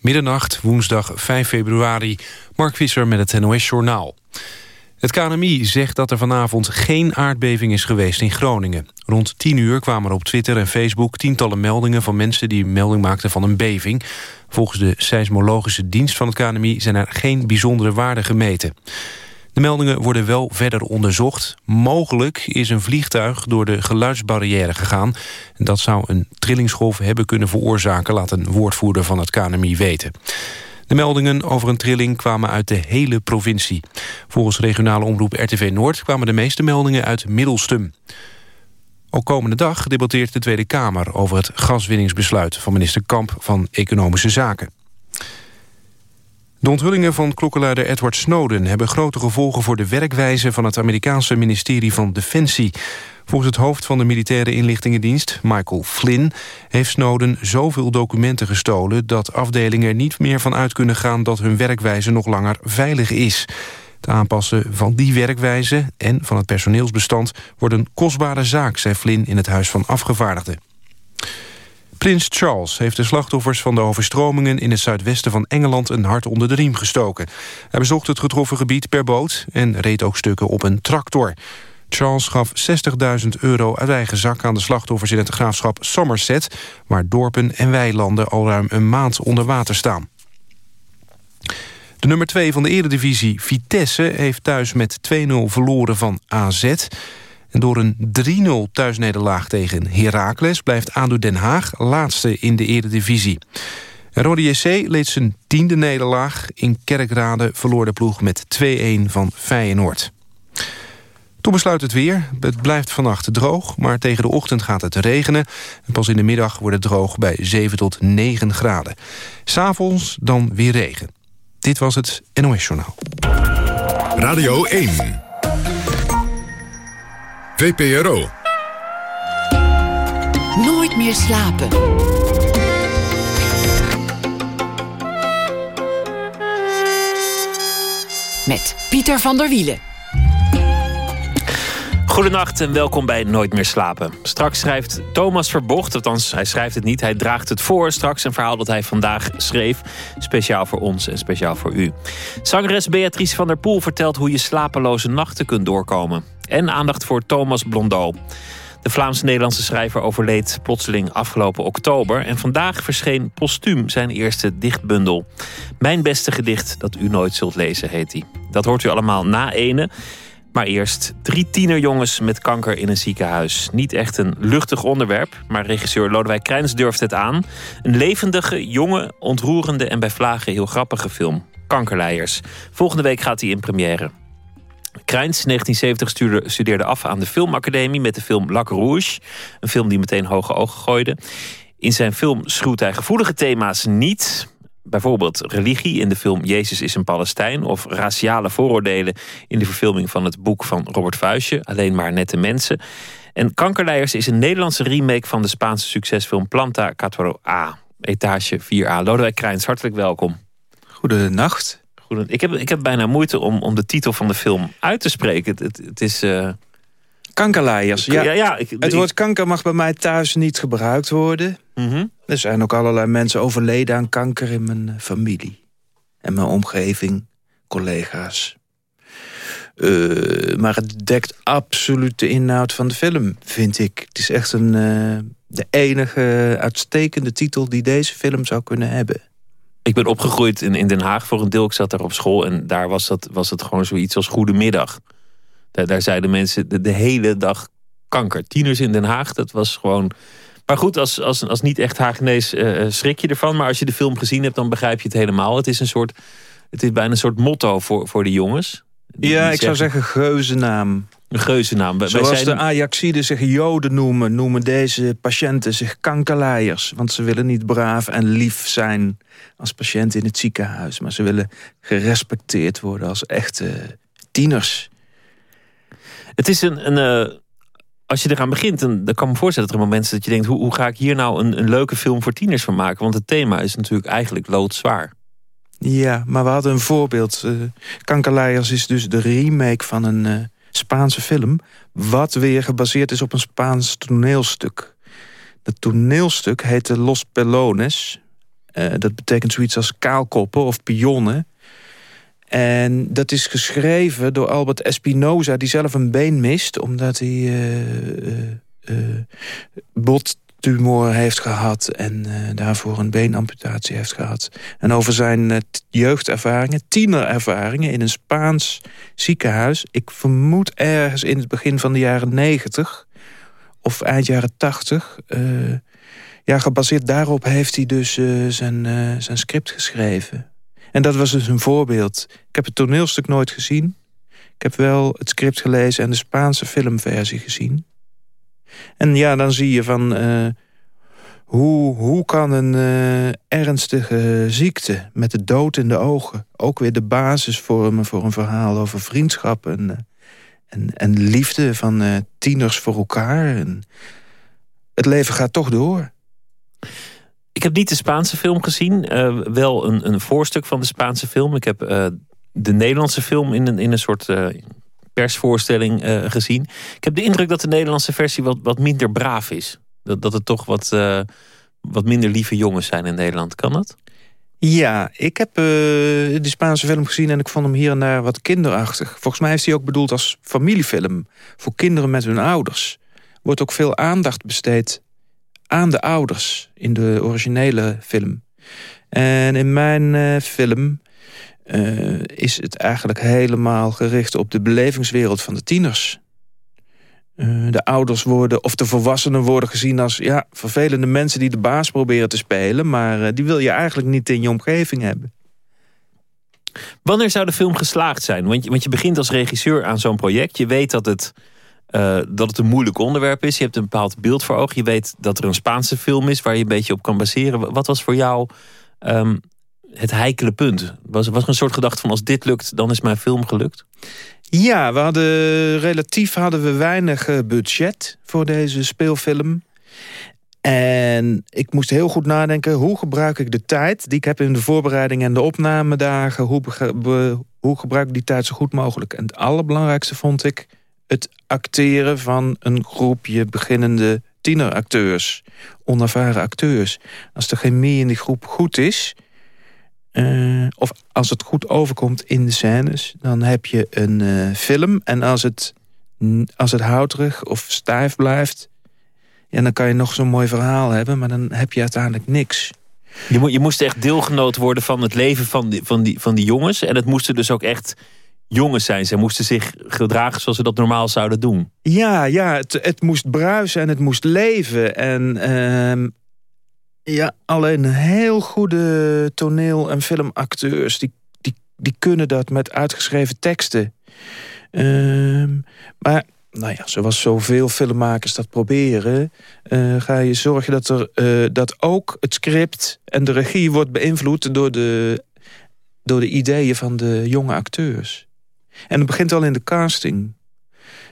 Middernacht, woensdag 5 februari. Mark Visser met het NOS Journaal. Het KNMI zegt dat er vanavond geen aardbeving is geweest in Groningen. Rond 10 uur kwamen er op Twitter en Facebook tientallen meldingen... van mensen die melding maakten van een beving. Volgens de seismologische dienst van het KNMI... zijn er geen bijzondere waarden gemeten. De meldingen worden wel verder onderzocht. Mogelijk is een vliegtuig door de geluidsbarrière gegaan. Dat zou een trillingsgolf hebben kunnen veroorzaken... laat een woordvoerder van het KNMI weten. De meldingen over een trilling kwamen uit de hele provincie. Volgens regionale omroep RTV Noord kwamen de meeste meldingen uit Middelstum. Ook komende dag debatteert de Tweede Kamer over het gaswinningsbesluit van minister Kamp van Economische Zaken. De onthullingen van klokkenluider Edward Snowden... hebben grote gevolgen voor de werkwijze van het Amerikaanse ministerie van Defensie. Volgens het hoofd van de militaire inlichtingendienst, Michael Flynn... heeft Snowden zoveel documenten gestolen... dat afdelingen niet meer van uit kunnen gaan... dat hun werkwijze nog langer veilig is. Het aanpassen van die werkwijze en van het personeelsbestand... wordt een kostbare zaak, zei Flynn in het Huis van Afgevaardigden. Prins Charles heeft de slachtoffers van de overstromingen... in het zuidwesten van Engeland een hart onder de riem gestoken. Hij bezocht het getroffen gebied per boot... en reed ook stukken op een tractor. Charles gaf 60.000 euro uit eigen zak aan de slachtoffers in het graafschap Somerset... waar dorpen en weilanden al ruim een maand onder water staan. De nummer 2 van de eredivisie, Vitesse, heeft thuis met 2-0 verloren van AZ... En door een 3-0 thuisnederlaag tegen Heracles... blijft ADO Den Haag laatste in de eredivisie. Rode JC leed zijn tiende nederlaag. In Kerkrade verloor de ploeg met 2-1 van Feyenoord. Toen besluit het weer. Het blijft vannacht droog, maar tegen de ochtend gaat het regenen. En pas in de middag wordt het droog bij 7 tot 9 graden. S'avonds dan weer regen. Dit was het NOS Journaal. Radio 1. VPRO. Nooit meer slapen. Met Pieter van der Wielen. Goedenacht en welkom bij Nooit meer slapen. Straks schrijft Thomas Verbocht, althans hij schrijft het niet, hij draagt het voor. Straks een verhaal dat hij vandaag schreef, speciaal voor ons en speciaal voor u. Zangeres Beatrice van der Poel vertelt hoe je slapeloze nachten kunt doorkomen. En aandacht voor Thomas Blondeau. De Vlaamse-Nederlandse schrijver overleed plotseling afgelopen oktober... en vandaag verscheen postuum zijn eerste dichtbundel. Mijn beste gedicht dat u nooit zult lezen, heet hij. Dat hoort u allemaal na ene. Maar eerst drie tienerjongens met kanker in een ziekenhuis. Niet echt een luchtig onderwerp, maar regisseur Lodewijk Krijns durft het aan. Een levendige, jonge, ontroerende en bij vlagen heel grappige film. Kankerleiers. Volgende week gaat hij in première. Krijns, 1970, studeerde af aan de Filmacademie met de film Lac Rouge. Een film die meteen hoge ogen gooide. In zijn film schuwt hij gevoelige thema's niet. Bijvoorbeeld religie in de film Jezus is een Palestijn... of raciale vooroordelen in de verfilming van het boek van Robert Vuijsje... Alleen maar nette mensen. En Kankerleiers is een Nederlandse remake van de Spaanse succesfilm Planta 4A. Etage 4A. Lodewijk Krijns, hartelijk welkom. Goedenacht. Ik heb, ik heb bijna moeite om, om de titel van de film uit te spreken. Het, het, is... Uh... Kankerleiers. Ja, ja, ja het woord kanker mag bij mij thuis niet gebruikt worden. Mhm. Er zijn ook allerlei mensen overleden aan kanker in mijn eh, familie. En mijn omgeving, collega's. Uh, maar het dekt absoluut de inhoud van de film, vind ik. Het is echt een, de enige uitstekende titel die deze film zou kunnen hebben ik ben opgegroeid in, in Den Haag voor een deel. Ik zat daar op school en daar was, dat, was het gewoon zoiets als goedemiddag. Daar, daar zeiden mensen de, de, hele dag kanker. Tieners in Den Haag, dat was gewoon... Maar goed, als, als, als niet echt Haagnees uh, schrik je ervan. Maar als je de film gezien hebt, dan begrijp je het helemaal. Het is een soort... Het is bijna een soort motto voor, voor de jongens. Ja, ik zou zeggen geuzennaam. Een geuzennaam. Zoals zijn... de Ajaxiden zich joden noemen... noemen deze patiënten zich kankerleiers. Want ze willen niet braaf en lief zijn als patiënt in het ziekenhuis. Maar ze willen gerespecteerd worden als echte tieners. Het is een... een uh, als je eraan begint, dan, dan kan me voorstellen dat er een moment is dat je denkt... hoe, hoe ga ik hier nou een, een leuke film voor tieners van maken? Want het thema is natuurlijk eigenlijk loodzwaar. Ja, maar we hadden een voorbeeld. Uh, Kankerleiers is dus de remake van een uh, Spaanse film... wat weer gebaseerd is op een Spaans toneelstuk. Dat toneelstuk heette Los Pelones... dat betekent zoiets als kaalkoppen of pionnen. En dat is geschreven door Albert Espinoza, die zelf een been mist... omdat hij uh, bottumor heeft gehad en daarvoor een beenamputatie heeft gehad. En over zijn jeugdervaringen, tienerervaringen in een Spaans ziekenhuis. Ik vermoed ergens in het begin van de jaren negentig of eind jaren tachtig. ja, gebaseerd daarop heeft hij dus zijn, zijn script geschreven. En dat was dus een voorbeeld. Ik heb het toneelstuk nooit gezien. Ik heb wel het script gelezen en de Spaanse filmversie gezien. En ja, dan zie je van... Uh, hoe, hoe kan een uh, ernstige ziekte met de dood in de ogen... ook weer de basis vormen voor een verhaal over vriendschap... en, eh, en, en liefde van tieners voor elkaar. En het leven gaat toch door. Ik heb niet de Spaanse film gezien. Wel een, een voorstuk van de Spaanse film. Ik heb de Nederlandse film in een, in een soort persvoorstelling gezien. Ik heb de indruk dat de Nederlandse versie wat, wat minder braaf is. Dat, dat het toch wat, wat minder lieve jongens zijn in Nederland. Kan dat? Ja, ik heb de Spaanse film gezien en ik vond hem hier en daar wat kinderachtig. Volgens mij is hij ook bedoeld als familiefilm. Voor kinderen met hun ouders. Wordt ook veel aandacht besteed aan de ouders in de originele film. En in mijn film uh, is het eigenlijk helemaal gericht op de belevingswereld van de tieners. Uh, de ouders worden, of de volwassenen worden gezien als ja, vervelende mensen die de baas proberen te spelen, maar die wil je eigenlijk niet in je omgeving hebben. Wanneer zou de film geslaagd zijn? Want je, je begint als regisseur aan zo'n project. Je weet dat het dat het een moeilijk onderwerp is. Je hebt een bepaald beeld voor ogen. Je weet dat er een Spaanse film is waar je een beetje op kan baseren. Wat was voor jou um, het heikele punt? Was, was er een soort gedachte van als dit lukt, dan is mijn film gelukt? Ja, we hadden, relatief hadden we weinig eh, budget voor deze speelfilm. En ik moest heel goed nadenken, hoe gebruik ik de tijd... die ik heb in de voorbereiding en de opnamedagen... hoe, hoe gebruik ik die tijd zo goed mogelijk? En het allerbelangrijkste vond ik het acteren van een groepje beginnende tieneracteurs. Onervaren acteurs. Als de chemie in die groep goed is... Uh, of als het goed overkomt in de scènes... dan heb je een uh, film. En als het, als het houterig of stijf blijft... Ja, dan kan je nog zo'n mooi verhaal hebben... maar dan heb je uiteindelijk niks. Je, mo je moest echt deelgenoot worden van het leven van die, van, die, van die jongens. En het moesten dus ook echt jongens zijn. Ze moesten zich gedragen zoals ze dat normaal zouden doen. Ja, ja het, het moest bruisen en het moest leven. En uh, ja, alleen heel goede toneel- en filmacteurs... Die, die, die kunnen dat met uitgeschreven teksten. Uh, maar nou ja, zoals zoveel filmmakers dat proberen... Uh, ga je zorgen dat, er, uh, dat ook het script en de regie wordt beïnvloed... door de, door de ideeën van de jonge acteurs. En het begint al in de casting.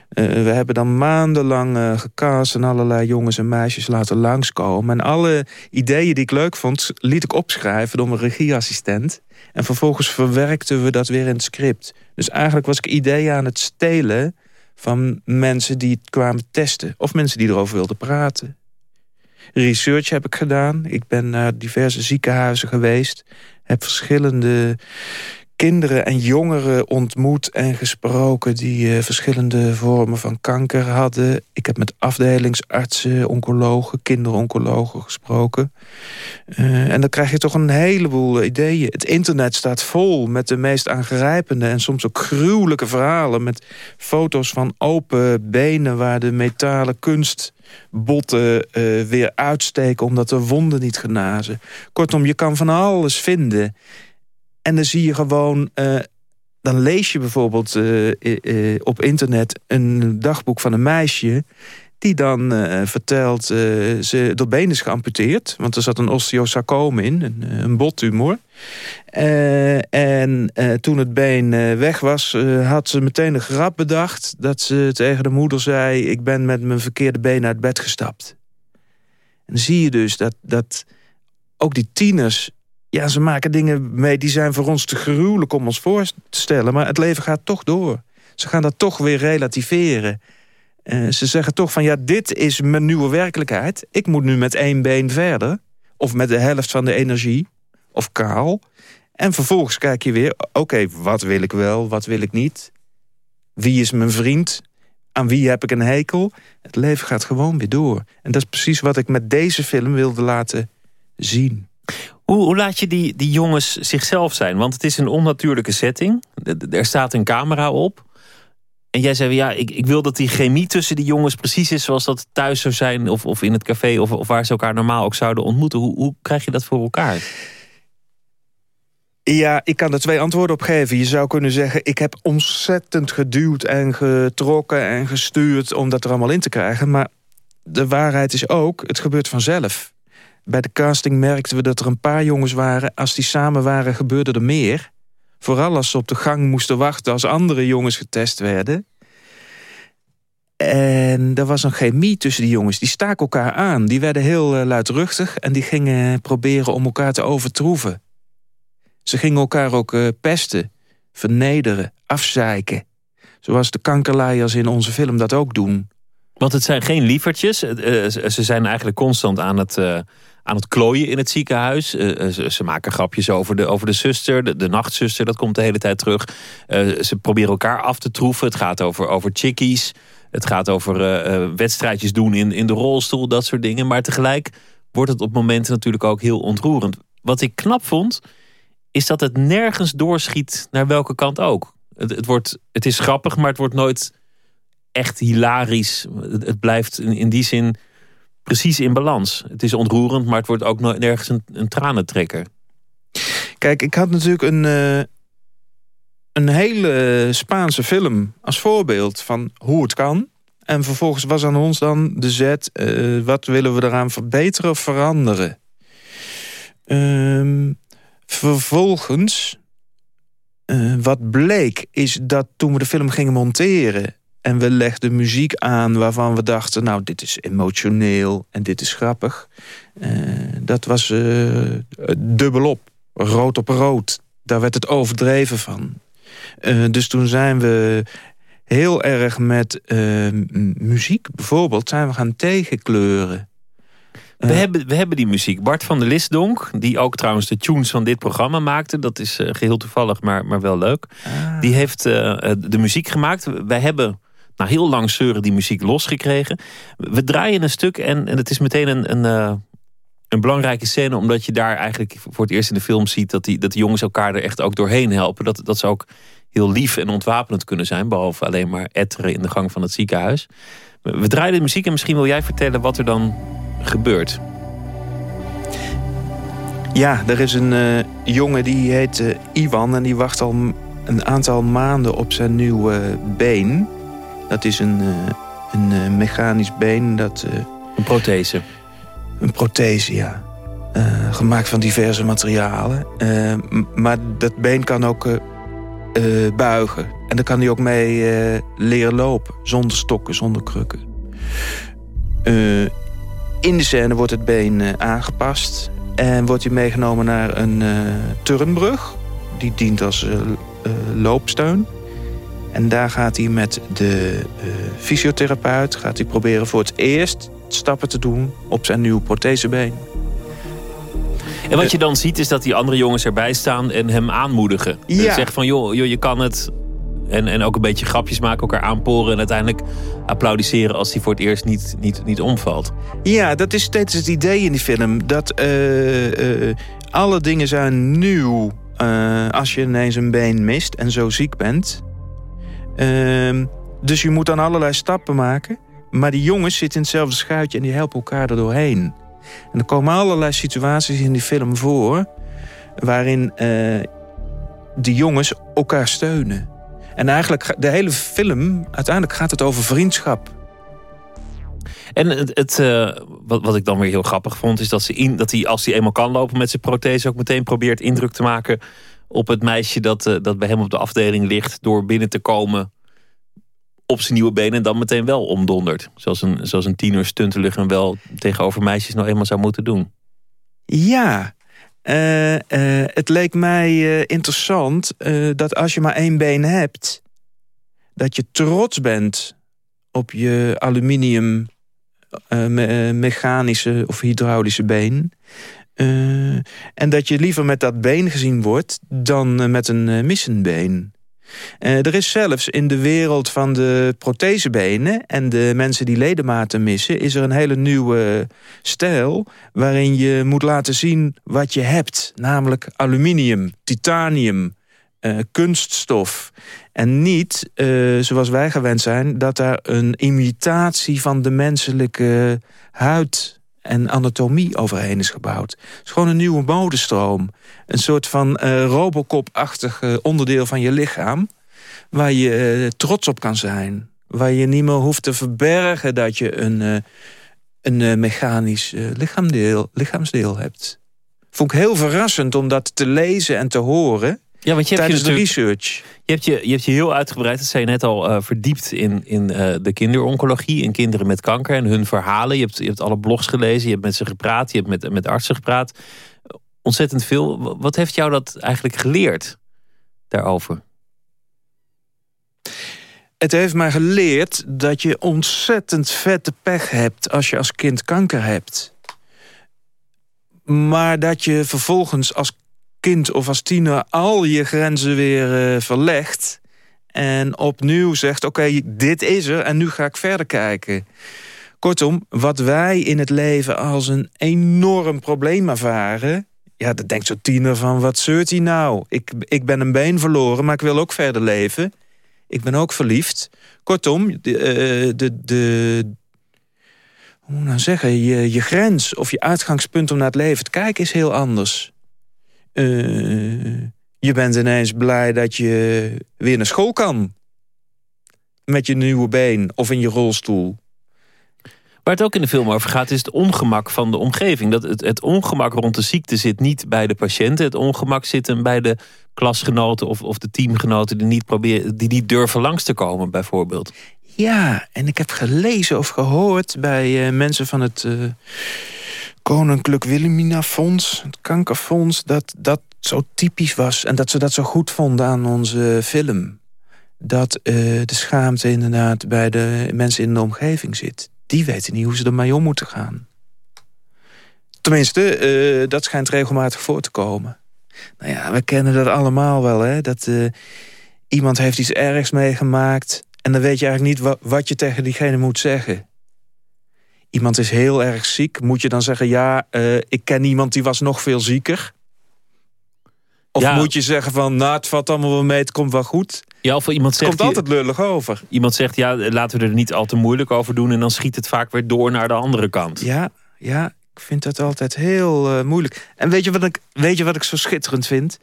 Uh, we hebben dan maandenlang uh, gecast en allerlei jongens en meisjes laten langskomen. En alle ideeën die ik leuk vond, liet ik opschrijven door mijn regieassistent. En vervolgens verwerkten we dat weer in het script. Dus eigenlijk was ik ideeën aan het stelen van mensen die het kwamen testen. Of mensen die erover wilden praten. Research heb ik gedaan. Ik ben naar diverse ziekenhuizen geweest. Heb verschillende kinderen en jongeren ontmoet en gesproken... die uh, verschillende vormen van kanker hadden. Ik heb met afdelingsartsen, oncologen, kinderoncologen gesproken. Uh, en dan krijg je toch een heleboel ideeën. Het internet staat vol met de meest aangrijpende... en soms ook gruwelijke verhalen... met foto's van open benen waar de metalen kunstbotten weer uitsteken... omdat de wonden niet genazen. Kortom, je kan van alles vinden... En dan zie je gewoon... Uh, dan lees je bijvoorbeeld uh, op internet een dagboek van een meisje... die dan vertelt, ze, de been is geamputeerd... want er zat een osteosarcoom in, een, een bottumor. en toen het been weg was, had ze meteen een grap bedacht... dat ze tegen de moeder zei... ik ben met mijn verkeerde been uit bed gestapt. En dan zie je dus dat, dat ook die tieners ja, ze maken dingen mee die zijn voor ons te gruwelijk om ons voor te stellen. Maar het leven gaat toch door. Ze gaan dat toch weer relativeren. Uh, ze zeggen toch van ja, dit is mijn nieuwe werkelijkheid. Ik moet nu met één been verder. Of met de helft van de energie. Of kaal. En vervolgens kijk je weer, oké, wat wil ik wel, wat wil ik niet? Wie is mijn vriend? Aan wie heb ik een hekel? Het leven gaat gewoon weer door. En dat is precies wat ik met deze film wilde laten zien. Hoe, laat je die, die jongens zichzelf zijn? Want het is een onnatuurlijke setting. Er staat een camera op. En jij zei, ja, ik, ik wil dat die chemie tussen die jongens precies is... zoals dat thuis zou zijn of, of in het café... Of, of waar ze elkaar normaal ook zouden ontmoeten. Hoe, hoe krijg je dat voor elkaar? Ja, ik kan er twee antwoorden op geven. Je zou kunnen zeggen, ik heb ontzettend geduwd en getrokken en gestuurd... om dat er allemaal in te krijgen. Maar de waarheid is ook, het gebeurt vanzelf. Bij de casting merkten we dat er een paar jongens waren. Als die samen waren, gebeurde er meer. Vooral als ze op de gang moesten wachten als andere jongens getest werden. En er was een chemie tussen die jongens. Die staken elkaar aan. Die werden heel uh, luidruchtig en die gingen proberen om elkaar te overtroeven. Ze gingen elkaar ook uh, pesten, vernederen, afzeiken. Zoals de kankerlaaiers in onze film dat ook doen. Want het zijn geen lievertjes. Uh, ze zijn eigenlijk constant aan het aan het klooien in het ziekenhuis. Uh, ze, ze, maken grapjes over de, over de zuster, de, de nachtzuster, dat komt de hele tijd terug. Uh, ze proberen elkaar af te troeven. Het gaat over, over chickies. Het gaat over uh, wedstrijdjes doen in, in de rolstoel, dat soort dingen. Maar tegelijk wordt het op momenten natuurlijk ook heel ontroerend. Wat ik knap vond, is dat het nergens doorschiet naar welke kant ook. Het, het, wordt, het is grappig, maar het wordt nooit echt hilarisch. Het, het blijft in, in die zin precies in balans. Het is ontroerend, maar het wordt ook nergens een, een tranentrekker. Kijk, ik had natuurlijk een, uh, een hele Spaanse film als voorbeeld van hoe het kan. En vervolgens was aan ons dan de zet, uh, wat willen we eraan verbeteren of veranderen? Uh, vervolgens, wat bleek, is dat toen we de film gingen monteren... En we legden muziek aan waarvan we dachten... nou, dit is emotioneel en dit is grappig. Uh, dat was uh, dubbelop, rood op rood. Daar werd het overdreven van. Uh, dus toen zijn we heel erg met muziek bijvoorbeeld... zijn we gaan tegenkleuren. We, hebben, we hebben die muziek. Bart van der Lisdonk, die ook trouwens de tunes van dit programma maakte. Dat is geheel toevallig, maar, maar wel leuk. Ah. Die heeft de muziek gemaakt. Wij hebben na heel lang zeuren die muziek losgekregen. We draaien een stuk en, en het is meteen een, een, uh, een belangrijke scène... omdat je daar eigenlijk voor het eerst in de film ziet... dat die, dat die jongens elkaar er echt ook doorheen helpen. Dat, dat ze ook heel lief en ontwapenend kunnen zijn... behalve alleen maar etteren in de gang van het ziekenhuis. We draaien de muziek en misschien wil jij vertellen wat er dan gebeurt. Ja, er is een uh, jongen die heet uh, Iwan... en die wacht al een aantal maanden op zijn nieuwe been... Dat is een, eh, een eh, mechanisch been. Dat, eh, een prothese? Een prothese, ja. gemaakt van diverse materialen. maar dat been kan ook buigen. En daar kan hij ook mee leren lopen. Zonder stokken, zonder krukken. in de scène wordt het been aangepast. En wordt hij meegenomen naar een turnbrug. Die dient als loopsteun. En daar gaat hij met de uh, fysiotherapeut gaat hij proberen voor het eerst stappen te doen op zijn nieuwe prothesebeen. En wat je dan ziet is dat die andere jongens erbij staan en hem aanmoedigen. Ja. Zeggen van joh, joh, je kan het. En, en ook een beetje grapjes maken, elkaar aanporen en uiteindelijk applaudisseren als hij voor het eerst niet, niet, niet omvalt. Ja, dat is steeds het idee in die film. Dat uh, uh, alle dingen zijn nieuw als je ineens een been mist en zo ziek bent. Ehm, dus je moet dan allerlei stappen maken. Maar die jongens zitten in hetzelfde schuitje en die helpen elkaar er doorheen. En er komen allerlei situaties in die film voor... waarin uh, die jongens elkaar steunen. En eigenlijk, de hele film, uiteindelijk gaat het over vriendschap. En het, uh, wat, wat ik dan weer heel grappig vond... is dat, ze in, dat hij, als hij eenmaal kan lopen met zijn prothese... ook meteen probeert indruk te maken op het meisje dat, uh, dat bij hem op de afdeling ligt... door binnen te komen op zijn nieuwe benen en dan meteen wel omdondert. Zoals een, zoals een tiener stuntelig wel tegenover meisjes nou eenmaal zou moeten doen. Ja, uh, uh, het leek mij interessant dat als je maar één been hebt... dat je trots bent op je aluminium me mechanische of hydraulische been... en dat je liever met dat been gezien wordt dan met een missend been. er is zelfs in de wereld van de prothesebenen... en de mensen die ledematen missen... is er een hele nieuwe stijl... waarin je moet laten zien wat je hebt. Namelijk aluminium, titanium, kunststof. En niet, zoals wij gewend zijn... dat daar een imitatie van de menselijke huid en anatomie overheen is gebouwd. Het is gewoon een nieuwe modestroom. Een soort van uh, Robocop-achtig onderdeel van je lichaam... waar je uh, trots op kan zijn. Waar je niet meer hoeft te verbergen dat je een, een mechanisch lichaamsdeel hebt. Vond ik heel verrassend om dat te lezen en te horen... Ja, want je hebt tijdens je de research. Je hebt je, je hebt je heel uitgebreid, dat zei je net al, uh, verdiept in, in uh, de kinderoncologie. In kinderen met kanker en hun verhalen. Je hebt, je hebt alle blogs gelezen, je hebt met ze gepraat. Je hebt met, met artsen gepraat. Ontzettend veel. Wat heeft jou dat eigenlijk geleerd daarover? Het heeft mij geleerd dat je ontzettend vette pech hebt... als je als kind kanker hebt. Maar dat je vervolgens als kind of als tiener al je grenzen weer uh, verlegt... en opnieuw zegt, oké, dit is er en nu ga ik verder kijken. Kortom, wat wij in het leven als een enorm probleem ervaren... ja, dan denkt zo'n tiener van, wat zeurt hij nou? Ik, ik ben een been verloren, maar ik wil ook verder leven. Ik ben ook verliefd. Kortom, de, eh, de, de, hoe nou zeggen, je, je grens of je uitgangspunt om naar het leven te kijken is heel anders. Uh, je bent ineens blij dat je weer naar school kan. Met je nieuwe been of in je rolstoel. Waar het ook in de film over gaat, is het ongemak van de omgeving. Dat het, het ongemak rond de ziekte zit niet bij de patiënten. Het ongemak zit hem bij de klasgenoten of, of de teamgenoten die niet, proberen, die niet durven langs te komen, bijvoorbeeld. Ja, en ik heb gelezen of gehoord bij uh, mensen van het. Uh, Koninklijk Wilhelmina Fonds, het kankerfonds... dat dat zo typisch was en dat ze dat zo goed vonden aan onze film. Dat uh, de schaamte inderdaad bij de mensen in de omgeving zit. Die weten niet hoe ze ermee om moeten gaan. Tenminste, dat schijnt regelmatig voor te komen. Nou ja, we kennen dat allemaal wel, hè. Dat iemand heeft iets ergs meegemaakt... en dan weet je eigenlijk niet wat, wat je tegen diegene moet zeggen iemand is heel erg ziek, moet je dan zeggen... ja, uh, ik ken iemand die was nog veel zieker? Of moet je zeggen van, nou, het valt allemaal wel mee, het komt wel goed? Ja, of iemand zegt, het komt altijd lullig over. Iemand zegt, ja, laten we er niet al te moeilijk over doen... en dan schiet het vaak weer door naar de andere kant. Ja, ja ik vind dat altijd heel uh, moeilijk. En weet je, wat ik, weet je wat ik zo schitterend vind?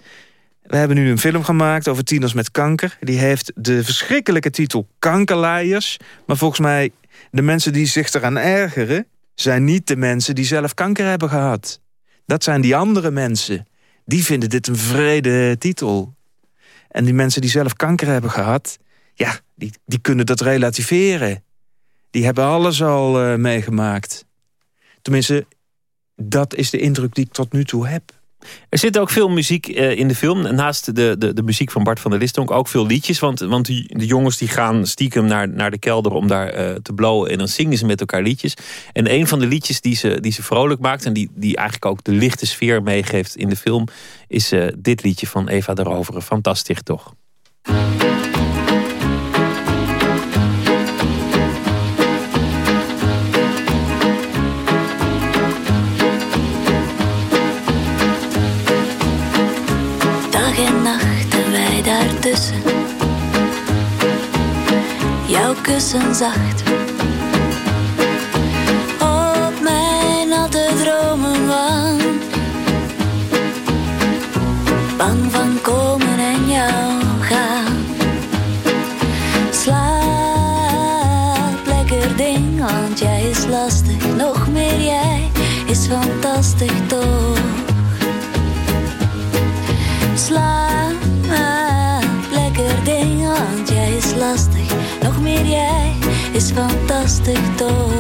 We hebben nu een film gemaakt over tieners met kanker. Die heeft de verschrikkelijke titel Kankerlaaiers. Maar volgens mij de mensen die zich eraan ergeren... zijn niet de mensen die zelf kanker hebben gehad. Dat zijn die andere mensen. Die vinden dit een vrede titel. En die mensen die zelf kanker hebben gehad... ja, die, die kunnen dat relativeren. Die hebben alles al uh, meegemaakt. Tenminste, dat is de indruk die ik tot nu toe heb. Er zit ook veel muziek uh, in de film. Naast de, de, de muziek van Bart van der Listonk ook veel liedjes. Want, want die, de jongens die gaan stiekem naar, naar de kelder om daar uh, te blowen. En dan zingen ze met elkaar liedjes. En een van de liedjes die ze, die ze vrolijk maakt... en die, die eigenlijk ook de lichte sfeer meegeeft in de film... is uh, dit liedje van Eva de Rovere. Fantastisch toch? Jouw kussen zacht. Is fantastisch toch.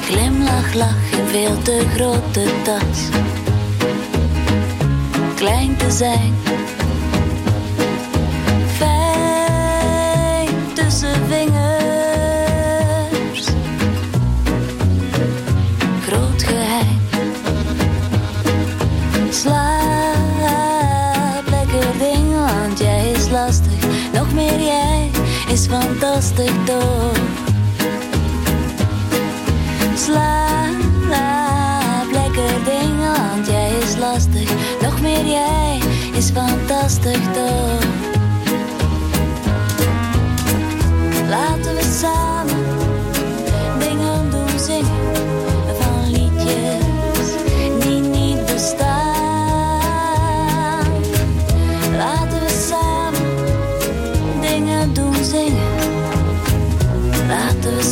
Glimlach, lach in veel te grote tas. Klein te zijn. Fantastisch toch. Slaap, lekker ding, want jij is lastig. Nog meer jij is fantastisch toch. Laten we samen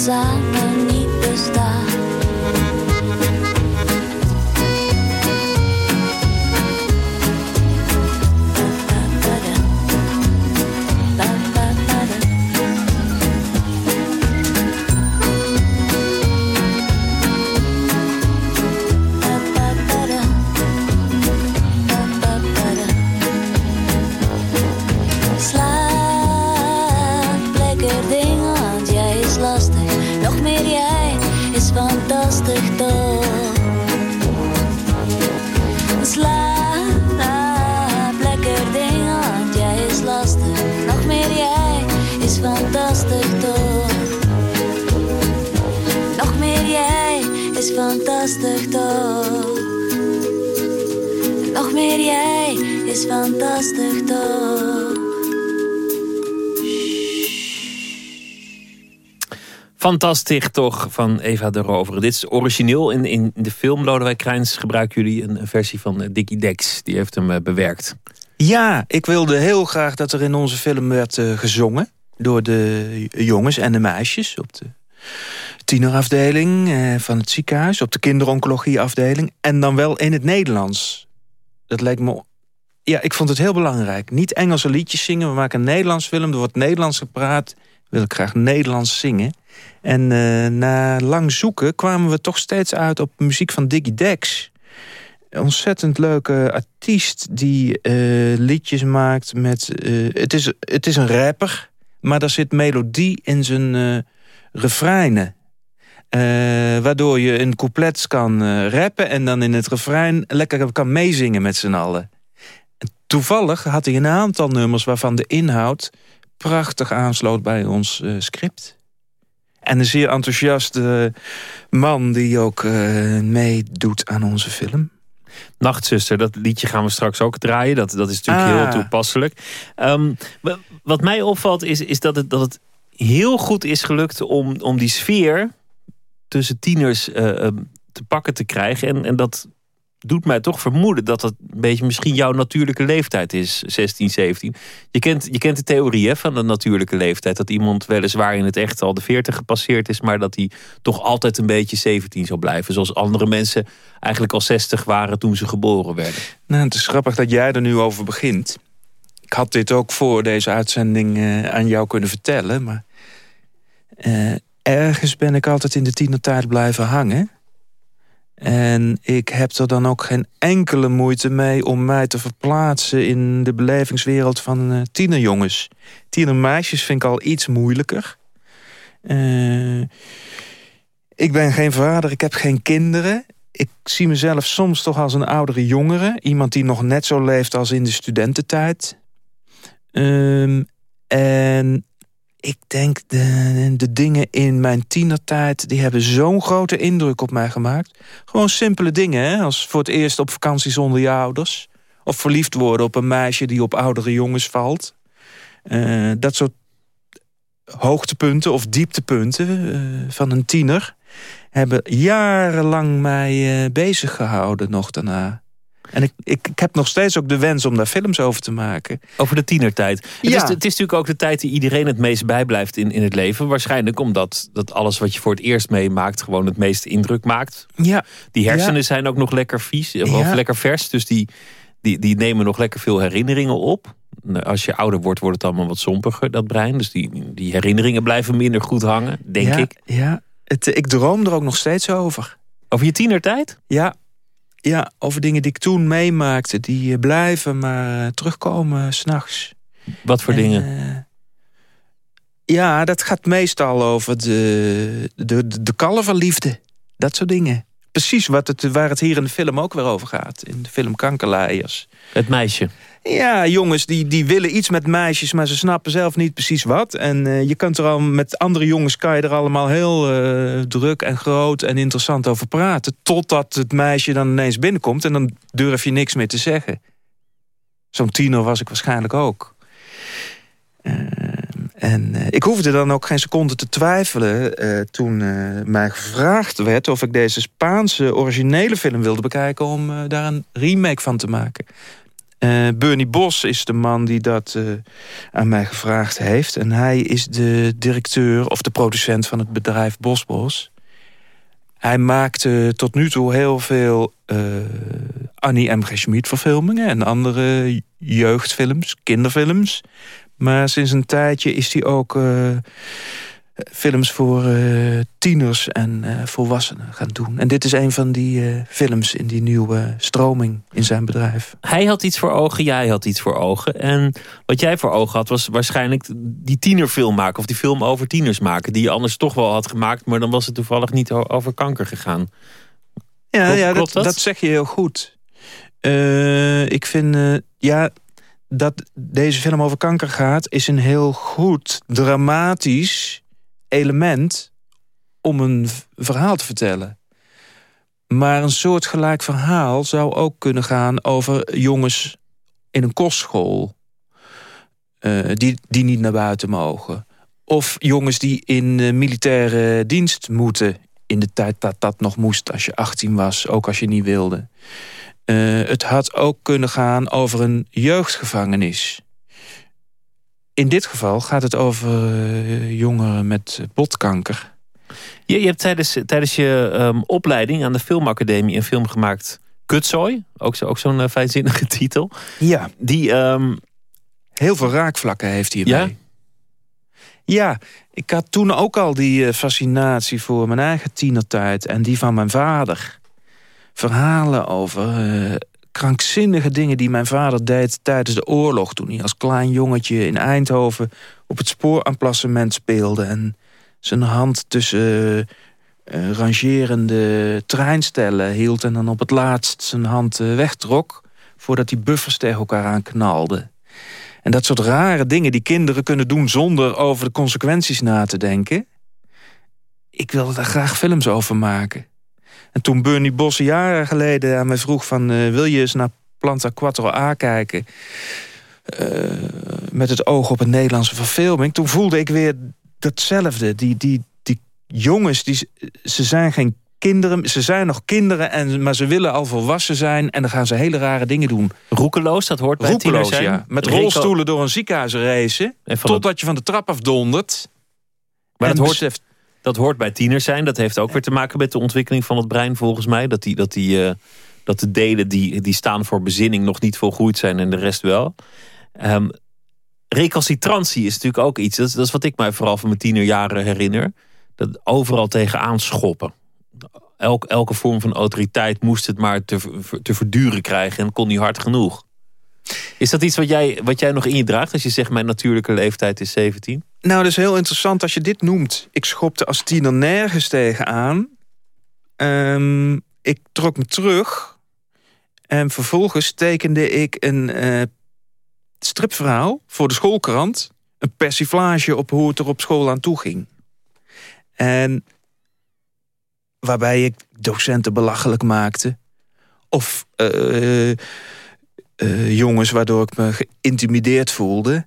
Laten Fantastisch toch van Eva de Rover. Dit is origineel in, in de film Lodewijk Krijns gebruiken jullie een, versie van eh, Dickie Dex. Die heeft hem eh, bewerkt. Ja, ik wilde heel graag dat er in onze film werd eh, gezongen. Door de jongens en de meisjes op de tienerafdeling van het ziekenhuis. Op de kinderoncologieafdeling. En dan wel in het Nederlands. Dat lijkt me... Ja, ik vond het heel belangrijk. Niet Engelse liedjes zingen. We maken een Nederlands film. Er wordt Nederlands gepraat. Wil ik graag Nederlands zingen. En eh, na lang zoeken kwamen we toch steeds uit op muziek van Diggy Dex. Een ontzettend leuke artiest die eh, liedjes maakt met... eh, het, is, het is een rapper, maar er zit melodie in zijn refreinen. Waardoor je in couplets kan rappen en dan in het refrein lekker kan meezingen met z'n allen. En toevallig had hij een aantal nummers waarvan de inhoud prachtig aansloot bij ons eh, script. En een zeer enthousiaste man die ook eh, meedoet aan onze film. Nachtzuster, dat liedje gaan we straks ook draaien. Dat, dat is natuurlijk Ah. heel toepasselijk. Ehm, wa- wat mij opvalt is, is dat, het, dat het heel goed is gelukt om, om die sfeer tussen tieners eh, eh, te pakken te krijgen. En, en dat doet mij toch vermoeden dat dat een beetje misschien jouw natuurlijke leeftijd is, 16, 17. Je kent, je kent de theorie van de natuurlijke leeftijd. Dat iemand weliswaar in het echt al de 40 gepasseerd is, maar dat hij toch altijd een beetje 17 zal blijven. Zoals andere mensen eigenlijk al 60 waren toen ze geboren werden. Nou, het is grappig dat jij er nu over begint. Ik had dit ook voor deze uitzending eh, aan jou kunnen vertellen, maar eh, ergens ben ik altijd in de tienertijd blijven hangen. En ik heb er dan ook geen enkele moeite mee om mij te verplaatsen in de belevingswereld van eh, tienerjongens. Tienermeisjes vind ik al iets moeilijker. Eh, ik ben geen vader, ik heb geen kinderen. Ik zie mezelf soms toch als een oudere jongere. Iemand die nog net zo leeft als in de studententijd. Ehm, en ik denk, de, dingen in mijn tienertijd... die hebben zo'n grote indruk op mij gemaakt. Gewoon simpele dingen, hè? als voor het eerst op vakantie zonder je ouders. Of verliefd worden op een meisje die op oudere jongens valt. Eh, dat soort hoogtepunten of dieptepunten eh, van een tiener... hebben jarenlang mij eh, bezig gehouden nog daarna. En ik, ik, ik heb nog steeds ook de wens om daar films over te maken. Over de tienertijd. Het, Ja. is, het is natuurlijk ook de tijd die iedereen het meest bijblijft in, in het leven. Waarschijnlijk omdat dat alles wat je voor het eerst meemaakt... gewoon het meeste indruk maakt. Ja, Die hersenen Ja. zijn ook nog lekker vies of Ja. lekker vers. Dus die, die, die nemen nog lekker veel herinneringen op. Nou, Als je ouder wordt, wordt het allemaal wat sompiger, dat brein. Dus die, die herinneringen blijven minder goed hangen, denk ja, ik. Ja, het, ik droom er ook nog steeds over. Over je tienertijd? Ja, ja, over dingen die ik toen meemaakte... die eh, blijven maar eh, terugkomen s s'nachts. Wat voor En, dingen? eh, ja, dat gaat meestal over de, de, de, de kalverliefde. Dat soort dingen. Precies wat het, waar het hier in de film ook weer over gaat. In de film Kankerlaaiers. Het meisje. Ja, jongens die, die willen iets met meisjes, maar ze snappen zelf niet precies wat. En uh, je kunt er al met andere jongens kan je er allemaal heel uh, druk en groot en interessant over praten. Totdat het meisje dan ineens binnenkomt en dan durf je niks meer te zeggen. Zo'n tiener was ik waarschijnlijk ook. Uh, en uh, ik hoefde dan ook geen seconde te twijfelen uh, toen uh, mij gevraagd werd of ik deze Spaanse originele film wilde bekijken om daar een remake van te maken. Bernie Bos is de man die dat aan mij gevraagd heeft. En hij is de directeur of de producent van het bedrijf Bosbos. Hij maakte tot nu toe heel veel Annie M. G. Schmid verfilmingen... en andere jeugdfilms, kinderfilms. Maar sinds een tijdje is hij ook uh, films voor uh, tieners en uh, volwassenen gaan doen. En dit is een van die films in die nieuwe stroming in zijn bedrijf. Hij had iets voor ogen, jij had iets voor ogen. En wat jij voor ogen had was waarschijnlijk die tienerfilm maken... of die film over tieners maken, die je anders toch wel had gemaakt... maar dan was het toevallig niet over kanker gegaan. Ja, klopt, ja dat, dat? dat, zeg je heel goed. ik vind, ja dat deze film over kanker gaat... is een heel goed, dramatisch element om een verhaal te vertellen. Maar een soortgelijk verhaal zou ook kunnen gaan over jongens in een kostschool... Uh, die, die niet naar buiten mogen. Of jongens die in uh, militaire dienst moeten... in de tijd dat dat nog moest als je 18 was, ook als je niet wilde. Uh, het had ook kunnen gaan over een jeugdgevangenis. In dit geval gaat het over uh, jongeren met botkanker. Je, je hebt tijdens, tijdens je um, opleiding aan de filmacademie een film gemaakt... Kutzooi, ook zo'n ook zo'n uh, fijnzinnige titel. Ja. Die um... heel veel raakvlakken heeft hierbij. Ja? Ja, ik had toen ook al die fascinatie voor mijn eigen tienertijd... en die van mijn vader verhalen over uh, krankzinnige dingen die mijn vader deed tijdens de oorlog. Toen hij als klein jongetje in Eindhoven op het spooramplacement speelde. En zijn hand tussen uh, rangerende treinstellen hield. En dan op het laatst zijn hand wegtrok. Voordat die buffers tegen elkaar aanknalden. En dat soort rare dingen die kinderen kunnen doen zonder over de consequenties na te denken. Ik wilde daar graag films over maken. En toen Bernie Bos jaren geleden aan mij vroeg van... Uh, wil je eens naar Planta Quattro A kijken... Uh, met het oog op een Nederlandse verfilming... toen voelde ik weer datzelfde. Die, die, die jongens, die, ze zijn geen kinderen. Ze zijn nog kinderen, en, maar ze willen al volwassen zijn... en dan gaan ze hele rare dingen doen. Roekeloos, dat hoort bij Roekeloos, zijn. ja. Met rolstoelen door een ziekenhuis racen... totdat je van de trap af dondert. Maar dat hoort, dat hoort bij tieners zijn. Dat heeft ook weer te maken met de ontwikkeling van het brein volgens mij. Dat, die, dat, die, uh, dat de delen die, die staan voor bezinning nog niet volgroeid zijn en de rest wel. Um, recalcitrantie is natuurlijk ook iets. Dat is, dat is wat ik mij vooral van mijn tienerjaren herinner. Dat overal tegenaan schoppen. Elk, elke vorm van autoriteit moest het maar te, te verduren krijgen en kon niet hard genoeg. Is dat iets wat jij, wat jij nog in je draagt als je zegt mijn natuurlijke leeftijd is 17? Nou, dat is heel interessant als je dit noemt. Ik schopte als tiener nergens tegenaan. Um, ik trok me terug. En vervolgens tekende ik een uh, stripverhaal voor de schoolkrant. Een persiflage op hoe het er op school aan toe ging. En waarbij ik docenten belachelijk maakte. Of uh, uh, jongens waardoor ik me geïntimideerd voelde...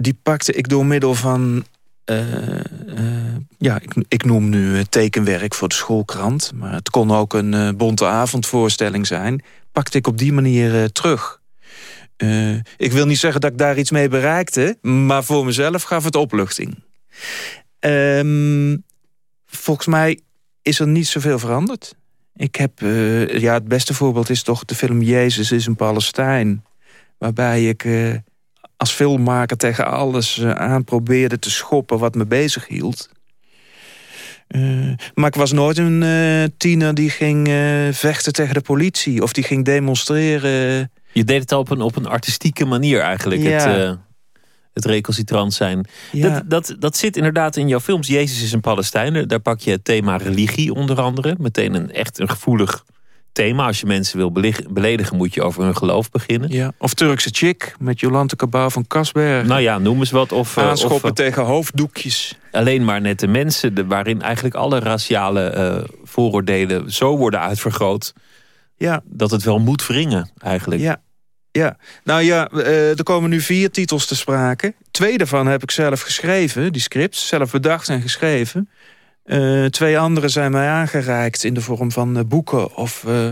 die pakte ik door middel van... Uh, uh, ja, ik, ik, noem nu tekenwerk voor de schoolkrant... maar het kon ook een bonte avondvoorstelling zijn... pakte ik op die manier terug. ik wil niet zeggen dat ik daar iets mee bereikte... maar voor mezelf gaf het opluchting. Ehm, volgens mij is er niet zoveel veranderd. Ik heb, ja, het beste voorbeeld is toch de film Jezus is een Palestijn. Waarbij ik als filmmaker tegen alles uh, aan probeerde te schoppen wat me bezig hield. maar ik was nooit een tiener die ging vechten tegen de politie. Of die ging demonstreren. Je deed het op een, op een artistieke manier eigenlijk. Ja. Het, het recalcitrant zijn. Dat, dat, dat zit inderdaad in jouw films. Jezus is een Palestijn. Daar pak je het thema religie onder andere. Meteen een echt een gevoelig thema. Als je mensen wil beledigen, moet je over hun geloof beginnen. Ja. Of Turkse chick met Jolante Cabau van Kasberg. Nou ja, noem eens wat. Of, eh, Aanschoppen of, eh, tegen hoofddoekjes. Alleen maar net de mensen, de, waarin eigenlijk alle raciale uh, vooroordelen zo worden uitvergroot. Ja. Dat het wel moet wringen, eigenlijk. Ja, ja, nou ja, er komen nu vier titels te sprake. Twee daarvan heb ik zelf geschreven, die scripts. Zelf bedacht en geschreven. Uh, twee andere zijn mij aangereikt in de vorm van uh, boeken of uh,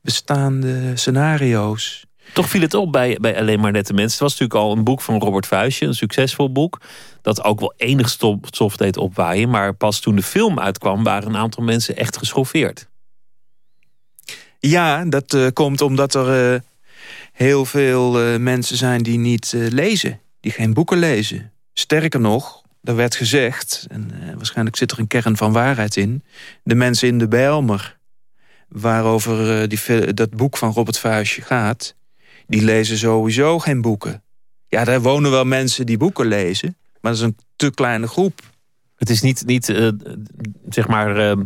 bestaande scenario's. Toch viel het op bij, bij Alleen maar Nette Mensen. Het was natuurlijk al een boek van Robert Vuijsje, een succesvol boek. Dat ook wel enig stof, stof deed opwaaien. Maar pas toen de film uitkwam waren een aantal mensen echt geschoffeerd. Ja, dat komt omdat er heel veel mensen zijn die niet lezen. Die geen boeken lezen. Sterker nog, er werd gezegd, en uh, waarschijnlijk zit er een kern van waarheid in... de mensen in de Bijlmer, waarover uh, die, dat boek van Robert Vuijsje gaat... die lezen sowieso geen boeken. Ja, daar wonen wel mensen die boeken lezen... maar dat is een te kleine groep. Het is niet, niet uh, zeg maar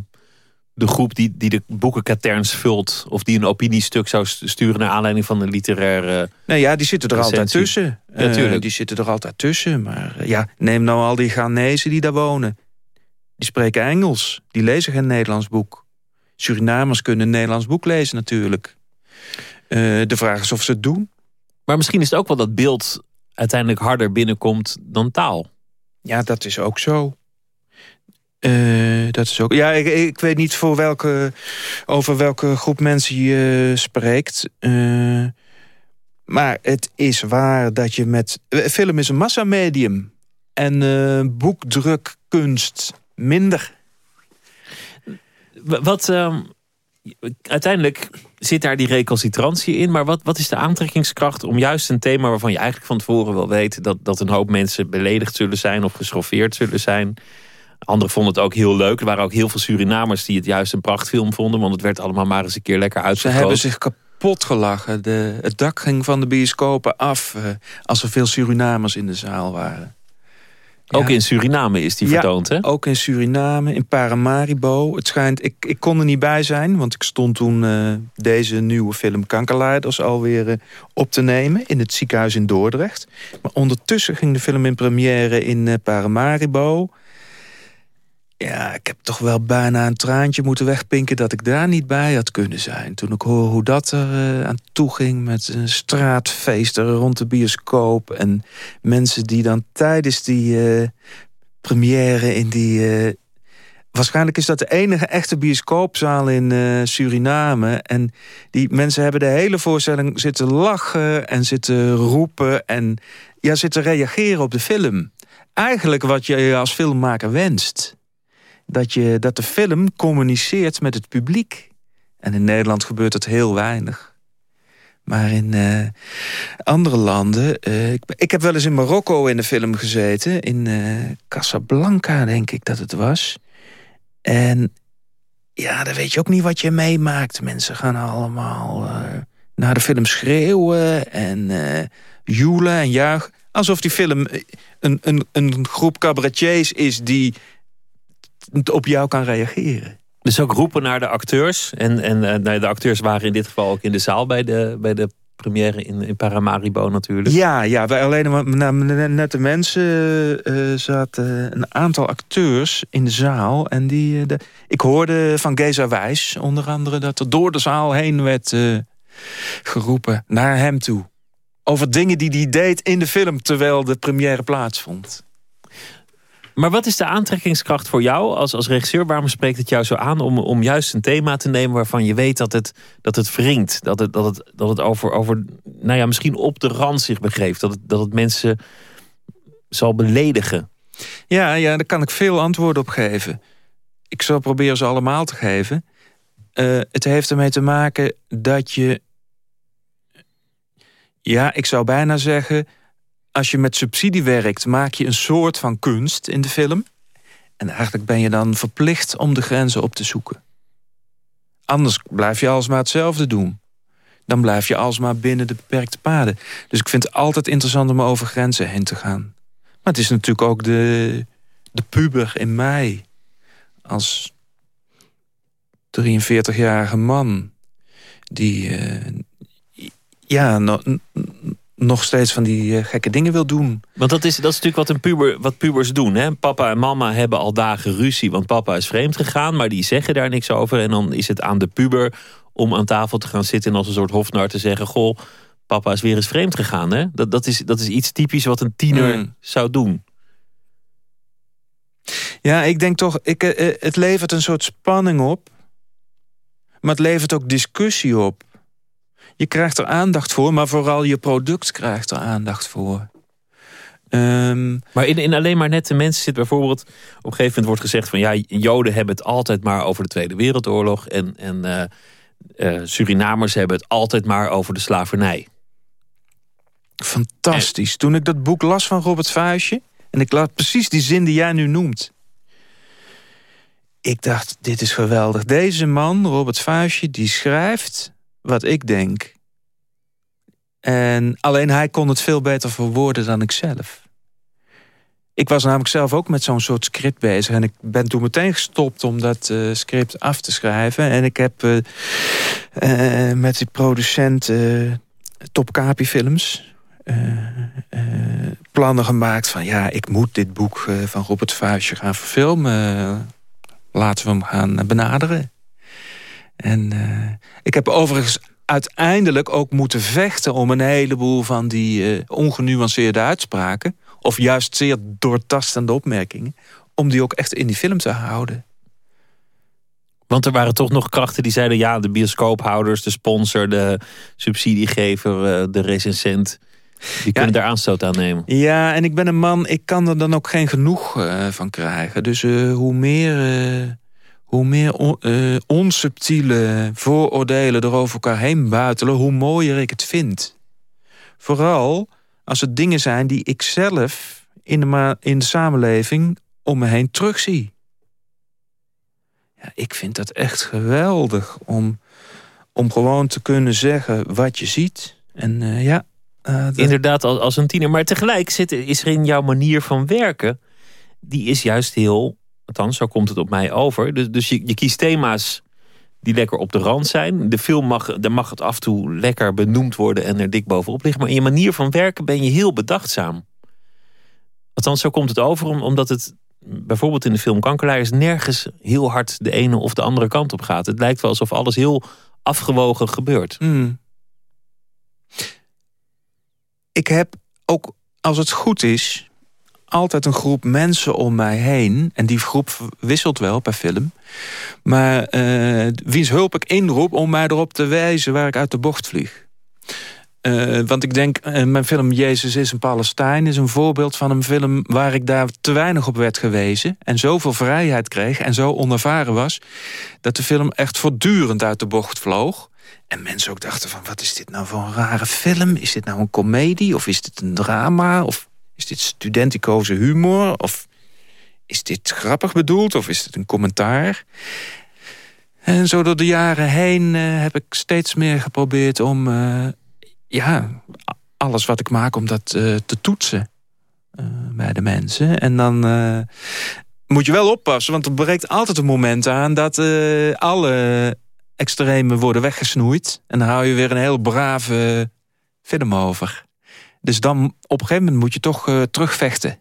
de groep die, die de boekenkaterns vult... of die een opiniestuk zou sturen naar aanleiding van een literaire Nee, ja, die zitten er altijd tussen. Natuurlijk. Uh, die zitten er altijd tussen. Maar uh, ja, neem nou al die Ghanese die daar wonen. Die spreken Engels. Die lezen geen Nederlands boek. Surinamers kunnen een Nederlands boek lezen natuurlijk. Uh, de vraag is of ze het doen. Maar misschien is het ook wel dat beeld uiteindelijk harder binnenkomt dan taal. Ja, dat is ook zo. Uh, dat is ook. Ja, ik, ik, weet niet voor welke, over welke groep mensen je spreekt. Uh, maar het is waar dat je met. Film is een massamedium. En boekdrukkunst minder. Wat. Uh, uiteindelijk zit daar die recalcitrantie in. Maar wat, wat is de aantrekkingskracht om juist een thema waarvan je eigenlijk van tevoren wel weet dat, dat een hoop mensen beledigd zullen zijn of geschoffeerd zullen zijn Anderen vonden het ook heel leuk. Er waren ook heel veel Surinamers die het juist een prachtfilm vonden. Want het werd allemaal maar eens een keer lekker uitvergroot. Ze hebben zich kapot gelachen. De, het dak ging van de bioscopen af. Uh, als er veel Surinamers in de zaal waren. Ook in Suriname is die vertoond, hè? ook in Suriname, in Paramaribo. Het schijnt, ik, ik kon er niet bij zijn, want ik stond toen uh, deze nieuwe film Kankerleiders alweer uh, op te nemen in het ziekenhuis in Dordrecht. Maar ondertussen ging de film in première in uh, Paramaribo. Ja, ik heb toch wel bijna een traantje moeten wegpinken... dat ik daar niet bij had kunnen zijn. Toen ik hoor hoe dat er uh, aan toe ging... met een straatfeesten rond de bioscoop... en mensen die dan tijdens die uh, première in die... Uh, waarschijnlijk is dat de enige echte bioscoopzaal in Suriname. En die mensen hebben de hele voorstelling zitten lachen... en zitten roepen en ja, zitten reageren op de film. Eigenlijk wat je als filmmaker wenst dat, je, dat de film communiceert met het publiek. En in Nederland gebeurt het heel weinig. Maar in uh, andere landen... Uh, ik, ik, heb wel eens in Marokko in de film gezeten. In uh, Casablanca, denk ik dat het was. En ja, dan weet je ook niet wat je meemaakt. Mensen gaan allemaal naar de film schreeuwen en joelen en juichen. Alsof die film een, een, een groep cabaretiers is die op jou kan reageren. Dus ook roepen naar de acteurs. En, en uh, de acteurs waren in dit geval ook in de zaal bij de, bij de première in, in Paramaribo natuurlijk. Ja, ja wij alleen maar net de mensen uh, zaten een aantal acteurs in de zaal. En die, de, ik hoorde van Geza Wijs onder andere dat er door de zaal heen werd geroepen naar hem toe. Over dingen die hij deed in de film terwijl de première plaatsvond. Maar wat is de aantrekkingskracht voor jou als, als regisseur? Waarom spreekt het jou zo aan om, om juist een thema te nemen waarvan je weet dat het, dat het wringt? Dat het, dat het, dat het over, over, nou ja, misschien op de rand zich begeeft. Dat het, dat het mensen zal beledigen. Ja, ja, daar kan ik veel antwoorden op geven. Ik zal proberen ze allemaal te geven. Uh, het heeft ermee te maken dat je... Ja, ik zou bijna zeggen als je met subsidie werkt, maak je een soort van kunst in de film. En eigenlijk ben je dan verplicht om de grenzen op te zoeken. Anders blijf je alsmaar hetzelfde doen. dan blijf je alsmaar binnen de beperkte paden. Dus ik vind het altijd interessant om over grenzen heen te gaan. Maar het is natuurlijk ook de, de puber in mij. Als 43-jarige man. Die uh, ja, no, nog steeds van die uh, gekke dingen wil doen. Want dat is, dat is natuurlijk wat, een puber, wat pubers doen. Hè? Papa en mama hebben al dagen ruzie, want papa is vreemd gegaan. Maar die zeggen daar niks over. En dan is het aan de puber om aan tafel te gaan zitten... en als een soort hofnar te zeggen... goh, papa is weer eens vreemd gegaan. Hè? Dat, dat, is, dat is iets typisch wat een tiener mm. zou doen. Ja, ik denk toch, ik, eh, eh, het levert een soort spanning op. Maar het levert ook discussie op. Je krijgt er aandacht voor, maar vooral je product krijgt er aandacht voor. Um, maar in, in alleen maar nette mensen zit bijvoorbeeld... op een gegeven moment wordt gezegd van... ja, Joden hebben het altijd maar over de Tweede Wereldoorlog... en, en uh, Surinamers hebben het altijd maar over de slavernij. Fantastisch. Toen ik dat boek las van Robert Vuijsje... en ik las precies die zin die jij nu noemt... ik dacht, dit is geweldig. Deze man, Robert Vuijsje, die schrijft wat ik denk. En alleen hij kon het veel beter verwoorden dan ik zelf. Ik was namelijk zelf ook met zo'n soort script bezig. En ik ben toen meteen gestopt om dat uh, script af te schrijven. En ik heb uh, uh, met die producent Top Capi Films... plannen gemaakt van... ja, ik moet dit boek van Robert Vuijsje gaan verfilmen. Laten we hem gaan benaderen. En ik heb overigens uiteindelijk ook moeten vechten... om een heleboel van die ongenuanceerde uitspraken of juist zeer doortastende opmerkingen... om die ook echt in die film te houden. Want er waren toch nog krachten die zeiden... ja, de bioscoophouders, de sponsor, de subsidiegever, eh, de recensent... die kunnen daar aanstoot aan nemen. Ja, en ik ben een man, ik kan er dan ook geen genoeg uh, van krijgen. Dus uh, hoe meer, uh, hoe meer on, onsubtiele vooroordelen er over elkaar heen buitelen... hoe mooier ik het vind. Vooral als het dingen zijn die ik zelf in de, in de samenleving om me heen terugzie. Ja, ik vind dat echt geweldig om, om gewoon te kunnen zeggen wat je ziet. En uh, ja, uh, Inderdaad, als een tiener. Maar tegelijk zit, is er in jouw manier van werken... die is juist heel... althans, zo komt het op mij over. Dus, dus je, kiest thema's die lekker op de rand zijn. De film mag, daar mag het af en toe lekker benoemd worden en er dik bovenop liggen. Maar in je manier van werken ben je heel bedachtzaam. Althans, zo komt het over, omdat het bijvoorbeeld in de film Kankerlijers nergens heel hard de ene of de andere kant op gaat. Het lijkt wel alsof alles heel afgewogen gebeurt. Hmm. Ik heb ook, als het goed is, altijd een groep mensen om mij heen. En die groep wisselt wel per film. Maar uh, wiens hulp ik inroep om mij erop te wijzen waar ik uit de bocht vlieg. Uh, want ik denk, uh, mijn film Jezus is een Palestijn... is een voorbeeld van een film waar ik daar te weinig op werd gewezen... en zoveel vrijheid kreeg en zo onervaren was... dat de film echt voortdurend uit de bocht vloog. En mensen ook dachten van, wat is dit nou voor een rare film? Is dit nou een komedie of is dit een drama? Of is dit studenticoze humor? Of is dit grappig bedoeld? Of is dit een commentaar? En zo door de jaren heen uh, heb ik steeds meer geprobeerd om... Uh, ja, alles wat ik maak om dat uh, te toetsen bij de mensen. En dan moet je wel oppassen, want er breekt altijd een moment aan... dat alle extremen worden weggesnoeid. En dan hou je weer een heel brave film over. Dus dan op een gegeven moment moet je toch uh, terugvechten.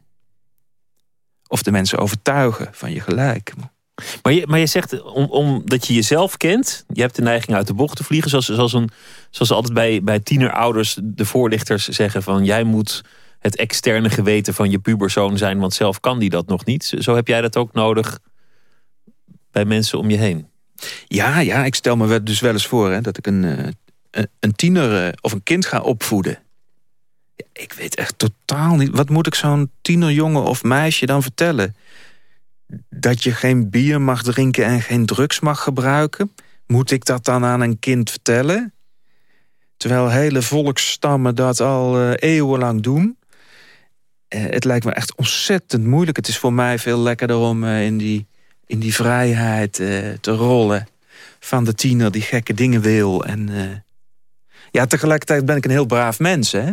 Of de mensen overtuigen van je gelijk. Maar je, maar je zegt, om, omdat je jezelf kent... je hebt de neiging uit de bocht te vliegen... zoals, zoals, een, zoals altijd bij, bij tienerouders de voorlichters zeggen van... jij moet het externe geweten van je puberzoon zijn... want zelf kan die dat nog niet. Zo heb jij dat ook nodig bij mensen om je heen. Ja, ja ik stel me dus wel eens voor hè, dat ik een, eh, een tiener eh, of een kind ga opvoeden ik weet echt totaal niet... Wat moet ik zo'n tienerjongen of meisje dan vertellen? Dat je geen bier mag drinken en geen drugs mag gebruiken? Moet ik dat dan aan een kind vertellen? Terwijl hele volksstammen dat al uh, eeuwenlang doen. Uh, het lijkt me echt ontzettend moeilijk. Het is voor mij veel lekkerder om uh, in, die, in die vrijheid te rollen... van de tiener die gekke dingen wil en Ja, tegelijkertijd ben ik een heel braaf mens, hè?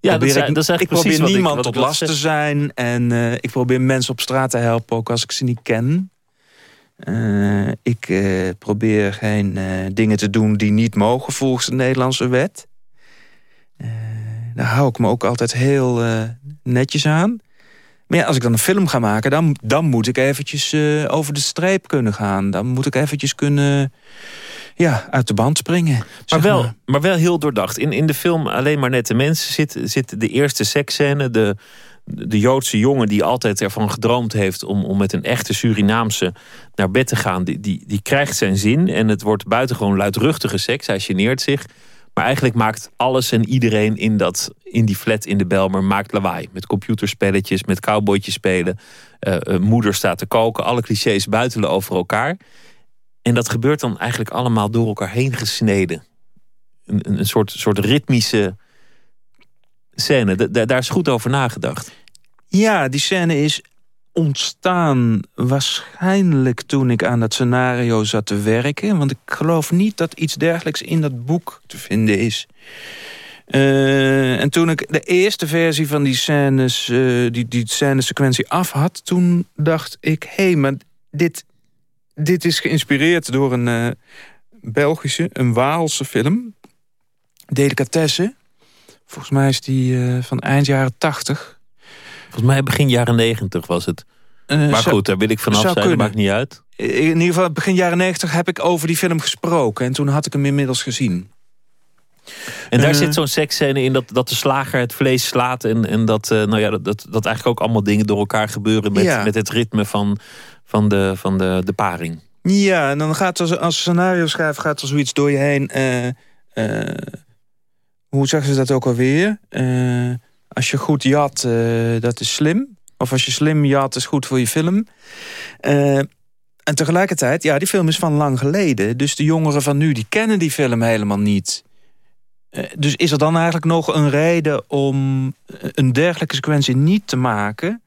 Ja, dat is, dat is ik probeer niemand tot last te zijn. En uh, ik probeer mensen op straat te helpen, ook als ik ze niet ken. Uh, ik uh, probeer geen dingen te doen die niet mogen volgens de Nederlandse wet. daar hou ik me ook altijd heel netjes aan. Maar ja, als ik dan een film ga maken, dan, dan moet ik eventjes over de streep kunnen gaan. Dan moet ik eventjes kunnen ja, uit de band springen. Maar wel, maar. wel heel doordacht. In, in de film Alleen maar net de mensen zit, zit de eerste seksscène. De, de Joodse jongen die altijd ervan gedroomd heeft... om, om met een echte Surinaamse naar bed te gaan... Die, die, die krijgt zijn zin en het wordt buitengewoon luidruchtige seks. Hij geneert zich. Maar eigenlijk maakt alles en iedereen in, dat, in die flat in de Belmer maakt lawaai. Met computerspelletjes, met cowboytjes spelen. Uh, moeder staat te koken. Alle clichés buitelen over elkaar. En dat gebeurt dan eigenlijk allemaal door elkaar heen gesneden. Een, een soort, soort ritmische scène. daar is goed over nagedacht. Ja, die scène is ontstaan waarschijnlijk toen ik aan dat scenario zat te werken. Want ik geloof niet dat iets dergelijks in dat boek te vinden is. Uh, en toen ik de eerste versie van die scènes, uh, die, die scène-sequentie af had... toen dacht ik, hé, hey, maar dit dit is geïnspireerd door een uh, Belgische, een Waalse film. Delicatesse. Volgens mij is die uh, van eind jaren tachtig. Volgens mij begin jaren negentig was het. Uh, maar goed, daar wil ik vanaf zijn, kunnen. dat maakt niet uit. In ieder geval, begin jaren negentig heb ik over die film gesproken. En toen had ik hem inmiddels gezien. En daar zit zo'n seksscène in dat, dat de slager het vlees slaat. En, en dat, nou ja, dat, dat, dat eigenlijk ook allemaal dingen door elkaar gebeuren met, met het ritme van, van de, van de, de paring. Ja, en dan gaat er als scenario schrijver gaat er zoiets door je heen. Uh, uh, hoe zeggen ze dat ook alweer? Als je goed jat, dat is slim. Of als je slim jat, is goed voor je film. en tegelijkertijd, ja, die film is van lang geleden. Dus de jongeren van nu, die kennen die film helemaal niet. Dus is er dan eigenlijk nog een reden om een dergelijke sequentie niet te maken...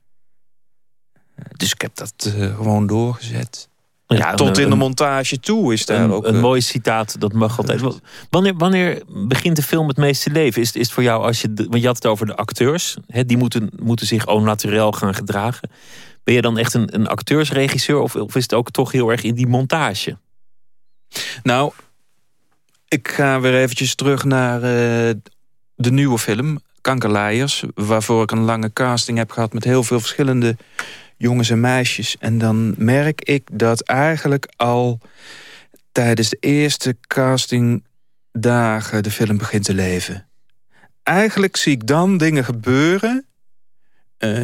Dus ik heb dat uh, gewoon doorgezet. Ja, tot in de montage toe is daar een, ook... Een uh, mooi citaat, dat mag altijd. Wanneer, wanneer begint de film het meeste leven? Is, is het voor jou als je... Want je had het over de acteurs. Hè, die moeten, moeten zich au naturel gaan gedragen. Ben je dan echt een, een acteursregisseur? Of, of is het ook toch heel erg in die montage? Nou, ik ga weer eventjes terug naar uh, de nieuwe film... Kankerleiers, waarvoor ik een lange casting heb gehad... met heel veel verschillende jongens en meisjes. En dan merk ik dat eigenlijk al tijdens de eerste castingdagen de film begint te leven. Eigenlijk zie ik dan dingen gebeuren. Uh,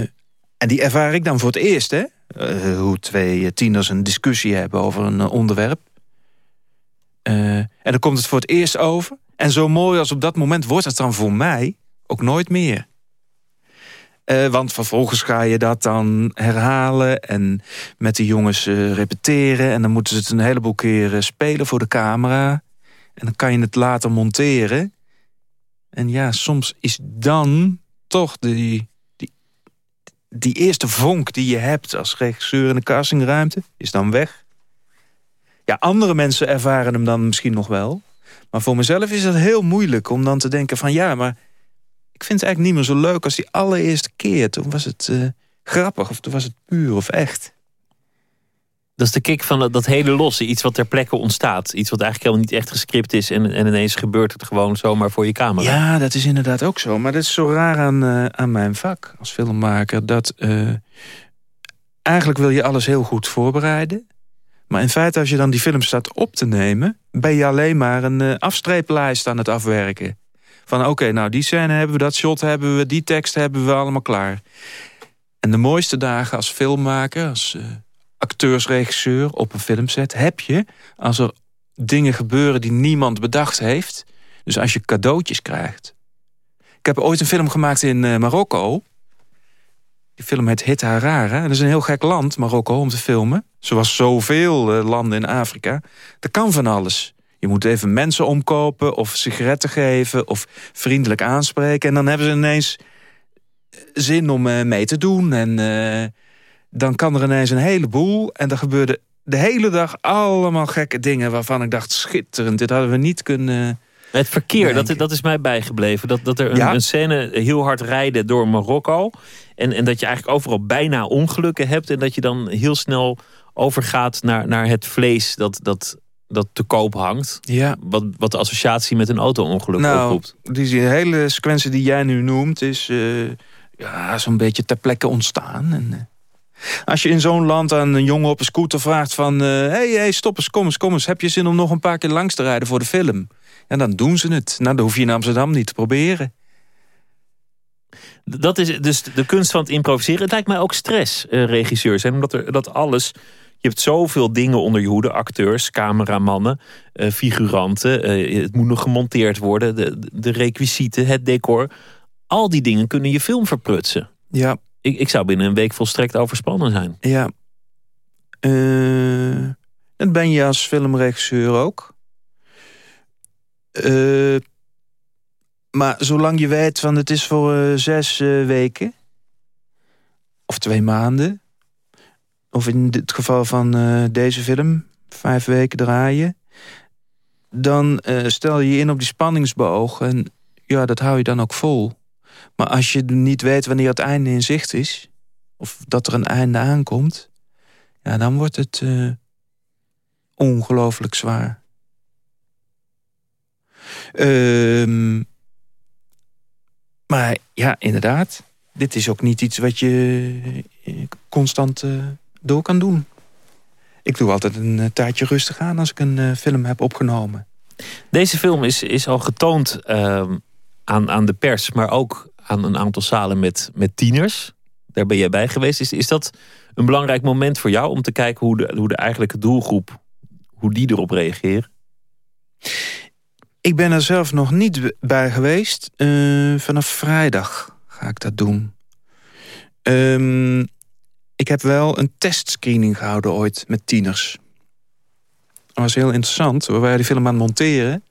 en die ervaar ik dan voor het eerst. Hè? Uh, hoe twee tieners een discussie hebben over een onderwerp. en dan komt het voor het eerst over. En zo mooi als op dat moment wordt het dan voor mij ook nooit meer. Uh, want vervolgens ga je dat dan herhalen en met de jongens uh, repeteren. En dan moeten ze het een heleboel keren spelen voor de camera. En dan kan je het later monteren. En ja, soms is dan toch die, die, die eerste vonk die je hebt als regisseur in de castingruimte, is dan weg. Ja, andere mensen ervaren hem dan misschien nog wel. Maar voor mezelf is het heel moeilijk om dan te denken van ja, maar ik vind het eigenlijk niet meer zo leuk als die allereerste keer. Toen was het uh, grappig of toen was het puur of echt. Dat is de kick van dat, hele losse. Iets wat ter plekke ontstaat. Iets wat eigenlijk helemaal niet echt gescript is. En, en ineens gebeurt het gewoon zomaar voor je camera. Ja, dat is inderdaad ook zo. Maar dat is zo raar aan, uh, aan mijn vak als filmmaker. Dat uh, eigenlijk wil je alles heel goed voorbereiden. Maar in feite als je dan die film staat op te nemen... ben je alleen maar een uh, afstreeplijst aan het afwerken. Van oké, nou die scène hebben we, dat shot hebben we, die tekst hebben we allemaal klaar. En de mooiste dagen als filmmaker, als uh, acteursregisseur op een filmset... heb je als er dingen gebeuren die niemand bedacht heeft. Dus als je cadeautjes krijgt. Ik heb ooit een film gemaakt in uh, Marokko. Die film heet Hit Harare. Dat is een heel gek land, Marokko, om te filmen. Zoals zoveel uh, landen in Afrika. Dat kan van alles. Je moet even mensen omkopen of sigaretten geven of vriendelijk aanspreken. En dan hebben ze ineens zin om uh, mee te doen. En uh, dan kan er ineens een heleboel. En er gebeurde de hele dag allemaal gekke dingen waarvan ik dacht schitterend. Dit hadden we niet kunnen, Het verkeer, dat, dat is mij bijgebleven. Dat, dat er een, een, scène heel hard rijden door Marokko. En, en dat je eigenlijk overal bijna ongelukken hebt. En dat je dan heel snel overgaat naar, naar het vlees dat, dat, dat te koop hangt. Ja. Wat, wat de associatie met een auto-ongeluk nou, oproept. Die hele sequentie die jij nu noemt is uh, ja, zo'n beetje ter plekke ontstaan. En, uh, als je in zo'n land aan een jongen op een scooter vraagt van... Uh, hey, hey, stop eens, kom eens, kom eens. Heb je zin om nog een paar keer langs te rijden voor de film? En dan doen ze het. Nou, dan hoef je in Amsterdam niet te proberen. Dat is dus de kunst van het improviseren. Het lijkt mij ook stress, uh, regisseurs. En omdat er, dat alles... Je hebt zoveel dingen onder je hoede. Acteurs, cameramannen, uh, figuranten. het moet nog gemonteerd worden. De, de requisieten, het decor. Al die dingen kunnen je film verprutsen. Ja, ik, ik zou binnen een week volstrekt overspannen zijn. Ja. Uh, dat ben je als filmregisseur ook. Uh, maar zolang je weet van het is voor uh, zes weken... of twee maanden... of in het geval van deze film... vijf weken draaien... dan stel je je in op die spanningsboog... en ja, dat hou je dan ook vol. Maar als je niet weet wanneer het einde in zicht is... of dat er een einde aankomt... ja, dan wordt het ongelooflijk zwaar. Ehm, maar ja, inderdaad. Dit is ook niet iets wat je eh, constant uh, door kan doen. Ik doe altijd een tijdje rustig aan als ik een film heb opgenomen. Deze film is, is al getoond ehm, aan, aan de pers, maar ook aan een aantal zalen met, met tieners. Daar ben jij bij geweest. Is, is dat een belangrijk moment voor jou om te kijken hoe de, hoe de eigenlijke doelgroep, hoe die erop reageren? Ik ben er zelf nog niet bij geweest. Uh, vanaf vrijdag ga ik dat doen. Um, ik heb wel een testscreening gehouden ooit met tieners. Dat was heel interessant. We waren die film aan het monteren.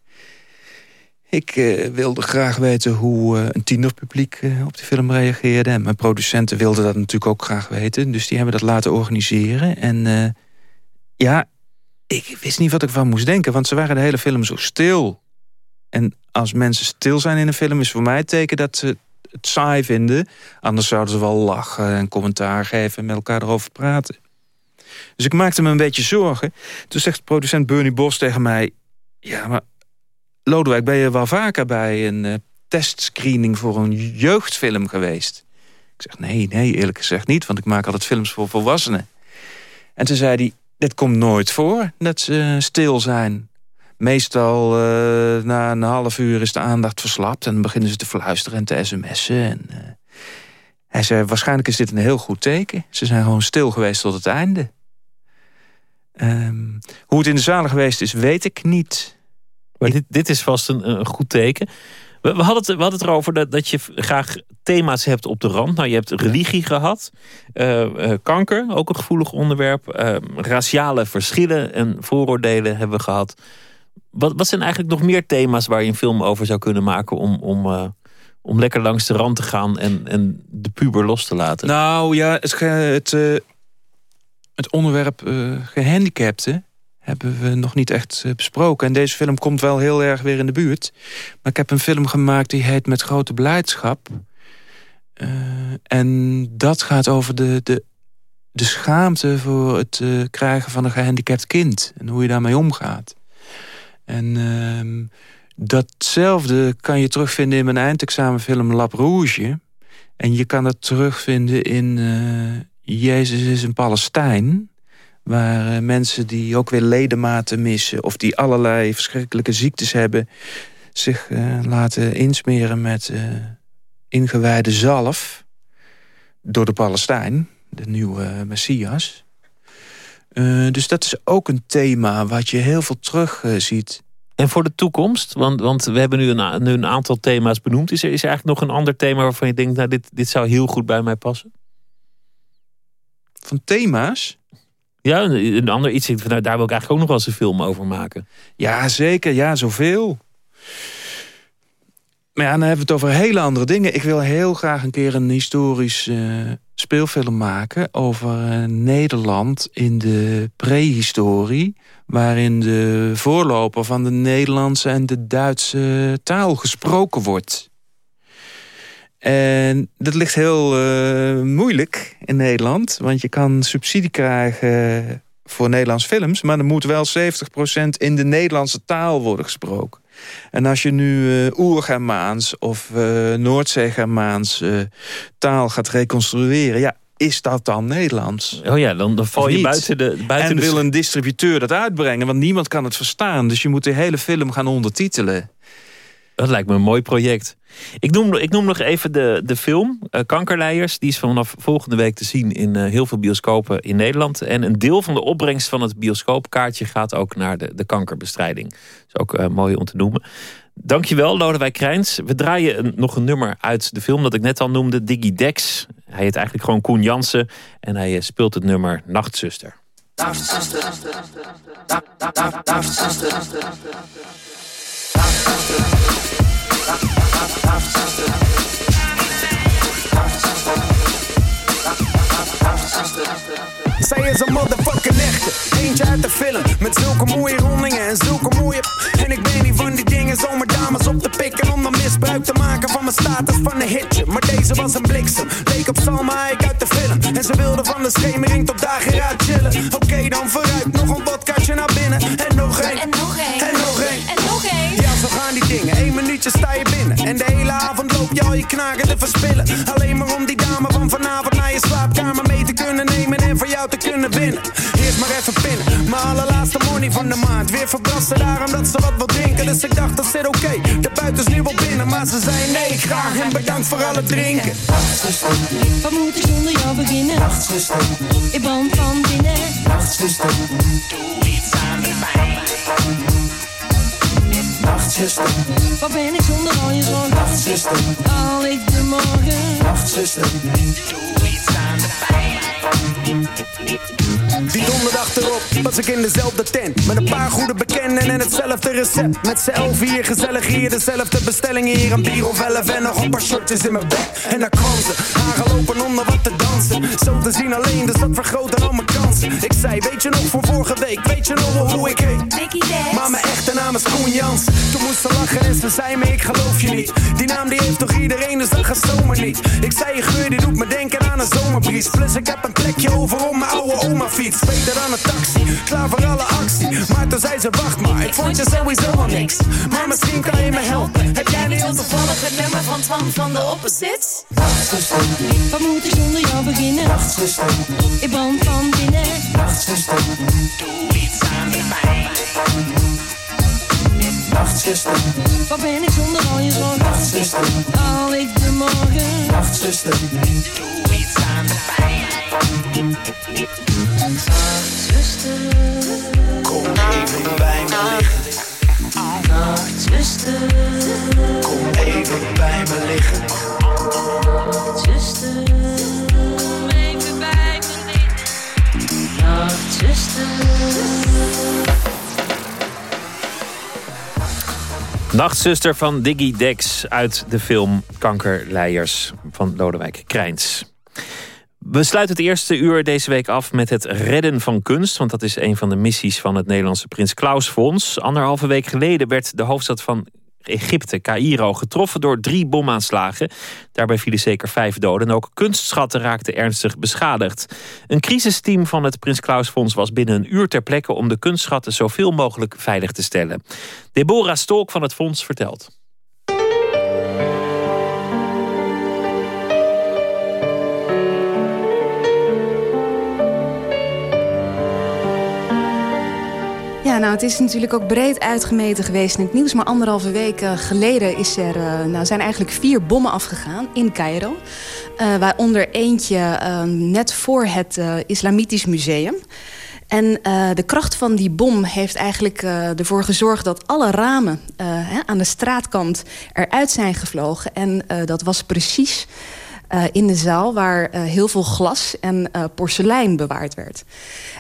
Ik uh, wilde graag weten hoe uh, een tienerpubliek op de film reageerde. En mijn producenten wilden dat natuurlijk ook graag weten. Dus die hebben dat laten organiseren. En ja, ik wist niet wat ik van moest denken. Want ze waren de hele film zo stil. En als mensen stil zijn in een film... is voor mij het teken dat ze het saai vinden. Anders zouden ze wel lachen en commentaar geven... en met elkaar erover praten. Dus ik maakte me een beetje zorgen. Toen zegt producent Bernie Bos tegen mij... ja, maar Lodewijk, ben je wel vaker bij een uh, testscreening voor een jeugdfilm geweest? Ik zeg, nee, nee, eerlijk gezegd niet, want ik maak altijd films voor volwassenen. En toen zei hij, dit komt nooit voor, dat ze stil zijn. Meestal uh, na een half uur is de aandacht verslapt... en dan beginnen ze te fluisteren en te sms'en. En, uh, hij zei, waarschijnlijk is dit een heel goed teken. Ze zijn gewoon stil geweest tot het einde. Um, hoe het in de zalen geweest is, weet ik niet. Maar dit, dit is vast een, een goed teken. We, we, hadden het, we hadden het erover dat, dat je graag thema's hebt op de rand. Nou, je hebt religie gehad, uh, kanker, ook een gevoelig onderwerp. Uh, raciale verschillen en vooroordelen hebben we gehad. Wat, wat zijn eigenlijk nog meer thema's waar je een film over zou kunnen maken... om, om, om lekker langs de rand te gaan en, en de puber los te laten? Nou ja, het, het, het onderwerp gehandicapten hebben we nog niet echt eh, besproken. En deze film komt wel heel erg weer in de buurt. Maar ik heb een film gemaakt die heet Met Grote Blijdschap. En dat gaat over de, de, de schaamte voor het krijgen van een gehandicapt kind. En hoe je daarmee omgaat. En uh, datzelfde kan je terugvinden in mijn eindexamenfilm Lap Rouge. En je kan dat terugvinden in Jezus is een Palestijn... Waar eh, mensen die ook weer ledematen missen... of die allerlei verschrikkelijke ziektes hebben... zich uh, laten insmeren met ingewijde zalf... door de Palestijn, de nieuwe Messias. Dus dat is ook een thema wat je heel veel terug ziet. En voor de toekomst? Want, want we hebben nu een, nu een aantal thema's benoemd. Is er, is er eigenlijk nog een ander thema waarvan je denkt... nou, dit, dit zou heel goed bij mij passen? Van thema's? Ja, een ander iets, nou, daar wil ik eigenlijk ook nog wel eens een film over maken. Ja, zeker. Ja, zoveel. Maar ja, dan hebben we het over hele andere dingen. Ik wil heel graag een keer een historisch uh, speelfilm maken over Nederland in de prehistorie... waarin de voorloper van de Nederlandse en de Duitse taal gesproken wordt. En dat ligt heel uh, moeilijk in Nederland. Want je kan subsidie krijgen voor Nederlands films... maar er moet wel 70% in de Nederlandse taal worden gesproken. En als je nu uh, Oer-Germaans of uh, Noordzee-Germaans taal gaat reconstrueren... ja, is dat dan Nederlands? Oh ja, dan, dan val je buiten de buiten En wil een distributeur dat uitbrengen, want niemand kan het verstaan. Dus je moet de hele film gaan ondertitelen. Dat lijkt me een mooi project. Ik noem, ik noem nog even de, de film uh, Kankerleiers. Die is vanaf volgende week te zien in uh, heel veel bioscopen in Nederland. En een deel van de opbrengst van het bioscoopkaartje gaat ook naar de, de kankerbestrijding. Dat is ook uh, mooi om te noemen. Dankjewel, Lodewijk Krijns. We draaien nog een nummer uit de film dat ik net al noemde, Diggy Dex. Hij heet eigenlijk gewoon Koen Jansen en hij speelt het nummer Nachtzuster. Nachtzuster. Nachtzuster. Nachtzuster. Zij is een motherfucking echte, eentje uit de film Met zulke mooie rondingen en zulke mooie En ik ben niet van die dingen zomaar dames op te pikken Om dan misbruik te maken van mijn status van een hitje. Maar deze was een bliksem, leek op Salma ik uit de film. En ze wilde van de schemering tot dageraad chillen. Oké dan vooruit, nog een vodkaatje naar binnen En nog één, en nog en nog zo gaan die dingen, één minuutje sta je binnen. En de hele avond loop je al je knaken te verspillen. Alleen maar om die dame van vanavond naar je slaapkamer mee te kunnen nemen En voor jou te kunnen winnen. Eerst maar even pinnen, mijn allerlaatste money van de maand. Weer verbrassen daarom dat ze wat wil drinken. Dus ik dacht dat zit oké, de buiten is nu wel binnen Maar ze zei nee, graag en bedankt voor al het drinken. Nachtzuster, wat moet ik zonder jou beginnen? Nachtzuster, ik brand van binnen. Nachtzuster, doe iets aan de pijn Nachtzuster, wat ben ik zonder al je zorgen? Nachtzuster, al ik de morgen? Nachtzuster, doe iets aan de pijn die donderdag erop was ik in dezelfde tent. Met een paar goede bekenden en hetzelfde recept. Met z'n elf hier gezellig hier dezelfde bestellingen Hier een bier of elf en nog een paar shotjes in mijn bed. En daar kwam ze, haar lopen onder wat te dansen. Zo te zien alleen, dus dat vergroot al mijn kansen. Ik zei, weet je nog van vorige week, weet je nog hoe ik heet? Maar mijn echte naam is Koen Jans. Toen moest ze lachen en ze zei me, ik geloof je niet. Die naam die heeft toch iedereen, dus dat gaat zomaar niet. Ik zei, je geur die doet me denken aan een zomerbries Plus ik heb een plekje over om mijn oude oma fiets Beter dan een taxi, klaar voor alle actie Maar toen zei ze, wacht maar, ik vond je sowieso al niks Maar misschien kan je me helpen Heb jij niet toevallig het nummer van Twan van de Opposites? Nachtzuster, wat moet ik zonder jou beginnen? Nachtzuster, ik brand van binnen Nachtzuster, doe iets aan de pijn Nachtzuster, wat ben ik zonder al je zorgen? Nachtzuster, al ik de morgen? Nachtzuster, doe iets aan de pijn Nachtzuster, kom even bij me liggen. Nachtzuster, kom even bij me liggen. Nachtzuster, kom even bij me liggen. Nachtzuster. Nachtzuster van Diggy Dex uit de film Kankerleiers van Lodewijk Krijns. We sluiten het eerste uur deze week af met het redden van kunst. Want dat is een van de missies van het Nederlandse Prins Klaus Fonds. Anderhalve week geleden werd de hoofdstad van Egypte, Cairo, getroffen door drie bomaanslagen. Daarbij vielen zeker vijf doden en ook kunstschatten raakten ernstig beschadigd. Een crisisteam van het Prins Klaus Fonds was binnen een uur ter plekke om de kunstschatten zoveel mogelijk veilig te stellen. Deborah Stolk van het fonds vertelt. Nou, het is natuurlijk ook breed uitgemeten geweest in het nieuws. Maar anderhalve week geleden is er, uh, nou, zijn eigenlijk vier bommen afgegaan in Cairo. Uh, waaronder eentje uh, net voor het Islamitisch Museum. En de kracht van die bom heeft eigenlijk ervoor gezorgd... dat alle ramen hè, aan de straatkant eruit zijn gevlogen. En dat was precies in de zaal waar heel veel glas en porselein bewaard werd.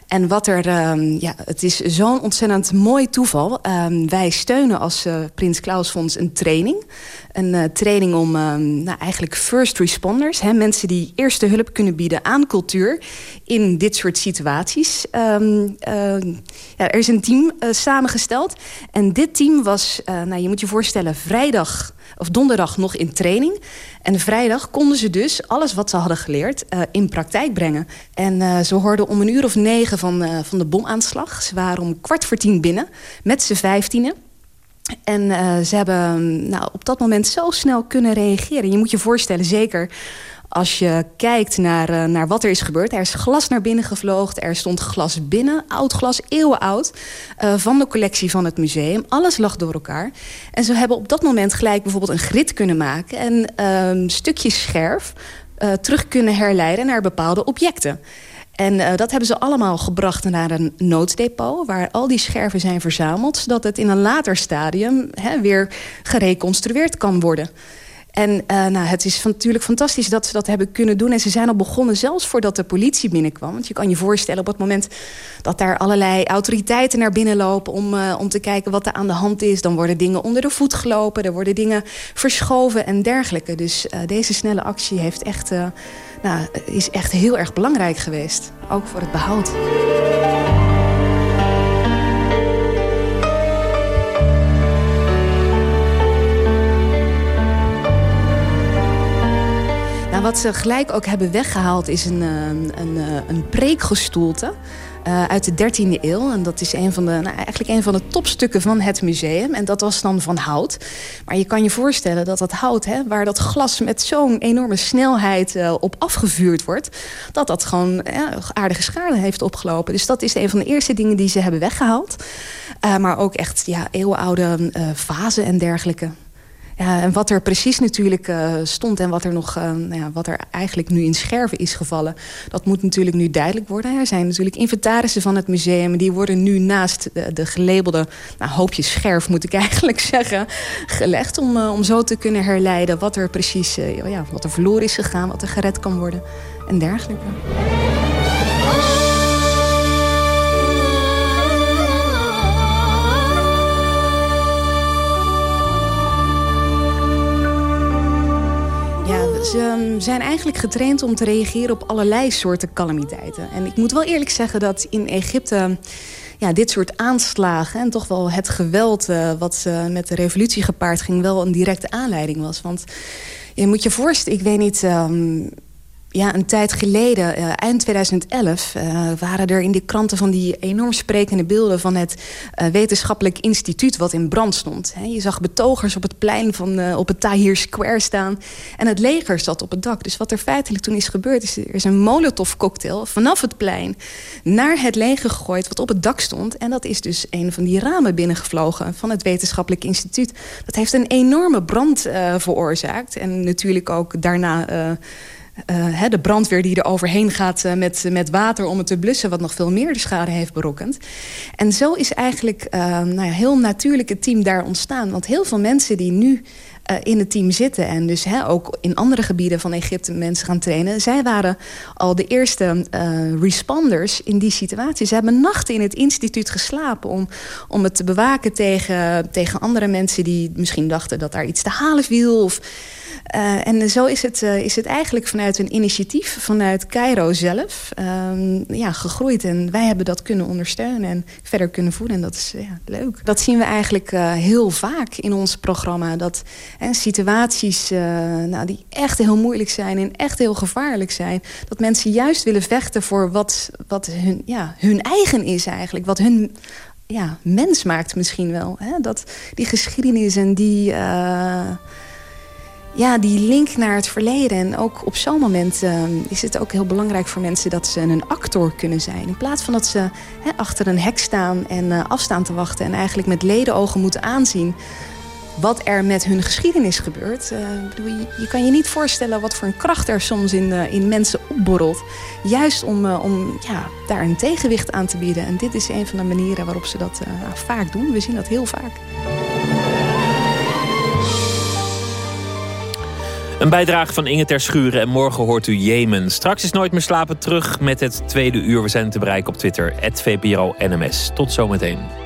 En wat er, ehm, ja, het is zo'n ontzettend mooi toeval. Ehm, wij steunen als Prins Klaus Fonds een training. Een training om ehm, nou, eigenlijk first responders, hè, mensen die eerste hulp kunnen bieden aan cultuur in dit soort situaties. ja, er is een team samengesteld. En dit team was, nou, je moet je voorstellen, vrijdag of donderdag nog in training. En vrijdag konden ze dus alles wat ze hadden geleerd uh, in praktijk brengen. En uh, ze hoorden om een uur of negen van, uh, van de bomaanslag. Ze waren om kwart voor tien binnen met z'n vijftienen. En ze hebben nou, op dat moment zo snel kunnen reageren. Je moet je voorstellen, zeker als je kijkt naar, uh, naar wat er is gebeurd. Er is glas naar binnen gevlogen. Er stond glas binnen, oud glas, eeuwen oud. Uh, van de collectie van het museum. Alles lag door elkaar. En ze hebben op dat moment gelijk bijvoorbeeld een grid kunnen maken. En uh, stukjes scherf uh, terug kunnen herleiden naar bepaalde objecten. En dat hebben ze allemaal gebracht naar een nooddepot... waar al die scherven zijn verzameld... zodat het in een later stadium weer gereconstrueerd kan worden. En uh, nou, het is natuurlijk fantastisch dat ze dat hebben kunnen doen. En ze zijn al begonnen, zelfs voordat de politie binnenkwam. Want je kan je voorstellen op het moment dat daar allerlei autoriteiten naar binnen lopen... om, uh, om te kijken wat er aan de hand is. Dan worden dingen onder de voet gelopen. Er worden dingen verschoven en dergelijke. Dus uh, deze snelle actie heeft echt, nou, is echt heel erg belangrijk geweest. Ook voor het behoud. Wat ze gelijk ook hebben weggehaald is een, een, een, een preekgestoelte. Uh, uit de 13e eeuw. En dat is een van de, nou, eigenlijk een van de topstukken van het museum. En dat was dan van hout. Maar je kan je voorstellen dat dat hout, hè, waar dat glas met zo'n enorme snelheid uh, op afgevuurd wordt, dat dat gewoon aardige schade heeft opgelopen. Dus dat is een van de eerste dingen die ze hebben weggehaald. Maar ook echt ja, eeuwenoude vazen en dergelijke. Ja, en wat er precies natuurlijk uh, stond en wat er nog, uh, nou ja, wat er eigenlijk nu in scherven is gevallen, dat moet natuurlijk nu duidelijk worden. Er zijn natuurlijk inventarissen van het museum, die worden nu naast de, de gelabelde nou, hoopjes scherf, moet ik eigenlijk zeggen, gelegd om, uh, om zo te kunnen herleiden wat er precies, ja, wat er verloren is gegaan, wat er gered kan worden en dergelijke. Ze ehm, zijn eigenlijk getraind om te reageren op allerlei soorten calamiteiten. En ik moet wel eerlijk zeggen dat in Egypte ja, dit soort aanslagen... en toch wel het geweld uh, wat uh, met de revolutie gepaard ging... wel een directe aanleiding was. Want je moet je voorstellen, ik weet niet... Um, ja, een tijd geleden, uh, eind 2011, uh, waren er in de kranten van die enorm sprekende beelden van het uh, wetenschappelijk instituut wat in brand stond. Je zag betogers op het plein van op het Tahir Square staan en het leger zat op het dak. Dus wat er feitelijk toen is gebeurd, is er is een molotov cocktail vanaf het plein naar het leger gegooid wat op het dak stond. En dat is dus een van die ramen binnengevlogen van het wetenschappelijk instituut. Dat heeft een enorme brand veroorzaakt en natuurlijk ook daarna uh, de brandweer die er overheen gaat uh, met, met water om het te blussen... wat nog veel meer de schade heeft berokkend. En zo is eigenlijk uh, nou ja, heel natuurlijk team daar ontstaan. Want heel veel mensen die nu in het team zitten... en dus ook in andere gebieden van Egypte mensen gaan trainen... zij waren al de eerste responders in die situatie. Ze hebben nachten in het instituut geslapen... om, om het te bewaken tegen, tegen andere mensen die misschien dachten... dat daar iets te halen viel of uh, en zo is het, is het eigenlijk vanuit een initiatief vanuit Cairo zelf um, ja, gegroeid. En wij hebben dat kunnen ondersteunen en verder kunnen voeden. En dat is ja, leuk. Dat zien we eigenlijk heel vaak in ons programma. Dat situaties nou, die echt heel moeilijk zijn en echt heel gevaarlijk zijn. Dat mensen juist willen vechten voor wat, wat hun, ja, hun eigen is eigenlijk. Wat hun ja, mens maakt misschien wel. Hè? Dat die geschiedenis en die ja, die link naar het verleden. En ook op zo'n moment uh, is het ook heel belangrijk voor mensen dat ze een actor kunnen zijn. In plaats van dat ze he, achter een hek staan en afstaan te wachten... en eigenlijk met ledenogen moeten aanzien wat er met hun geschiedenis gebeurt. Uh, bedoel, je, je, kan je niet voorstellen wat voor een kracht er soms in, in mensen opborrelt. Juist om, om ja, daar een tegenwicht aan te bieden. En dit is een van de manieren waarop ze dat vaak doen. We zien dat heel vaak. Een bijdrage van Inge Ter Schuren en morgen hoort u Jemen. Straks is Nooit meer slapen terug met het tweede uur. We zijn te bereiken op Twitter, @vpro_nms. Tot zometeen.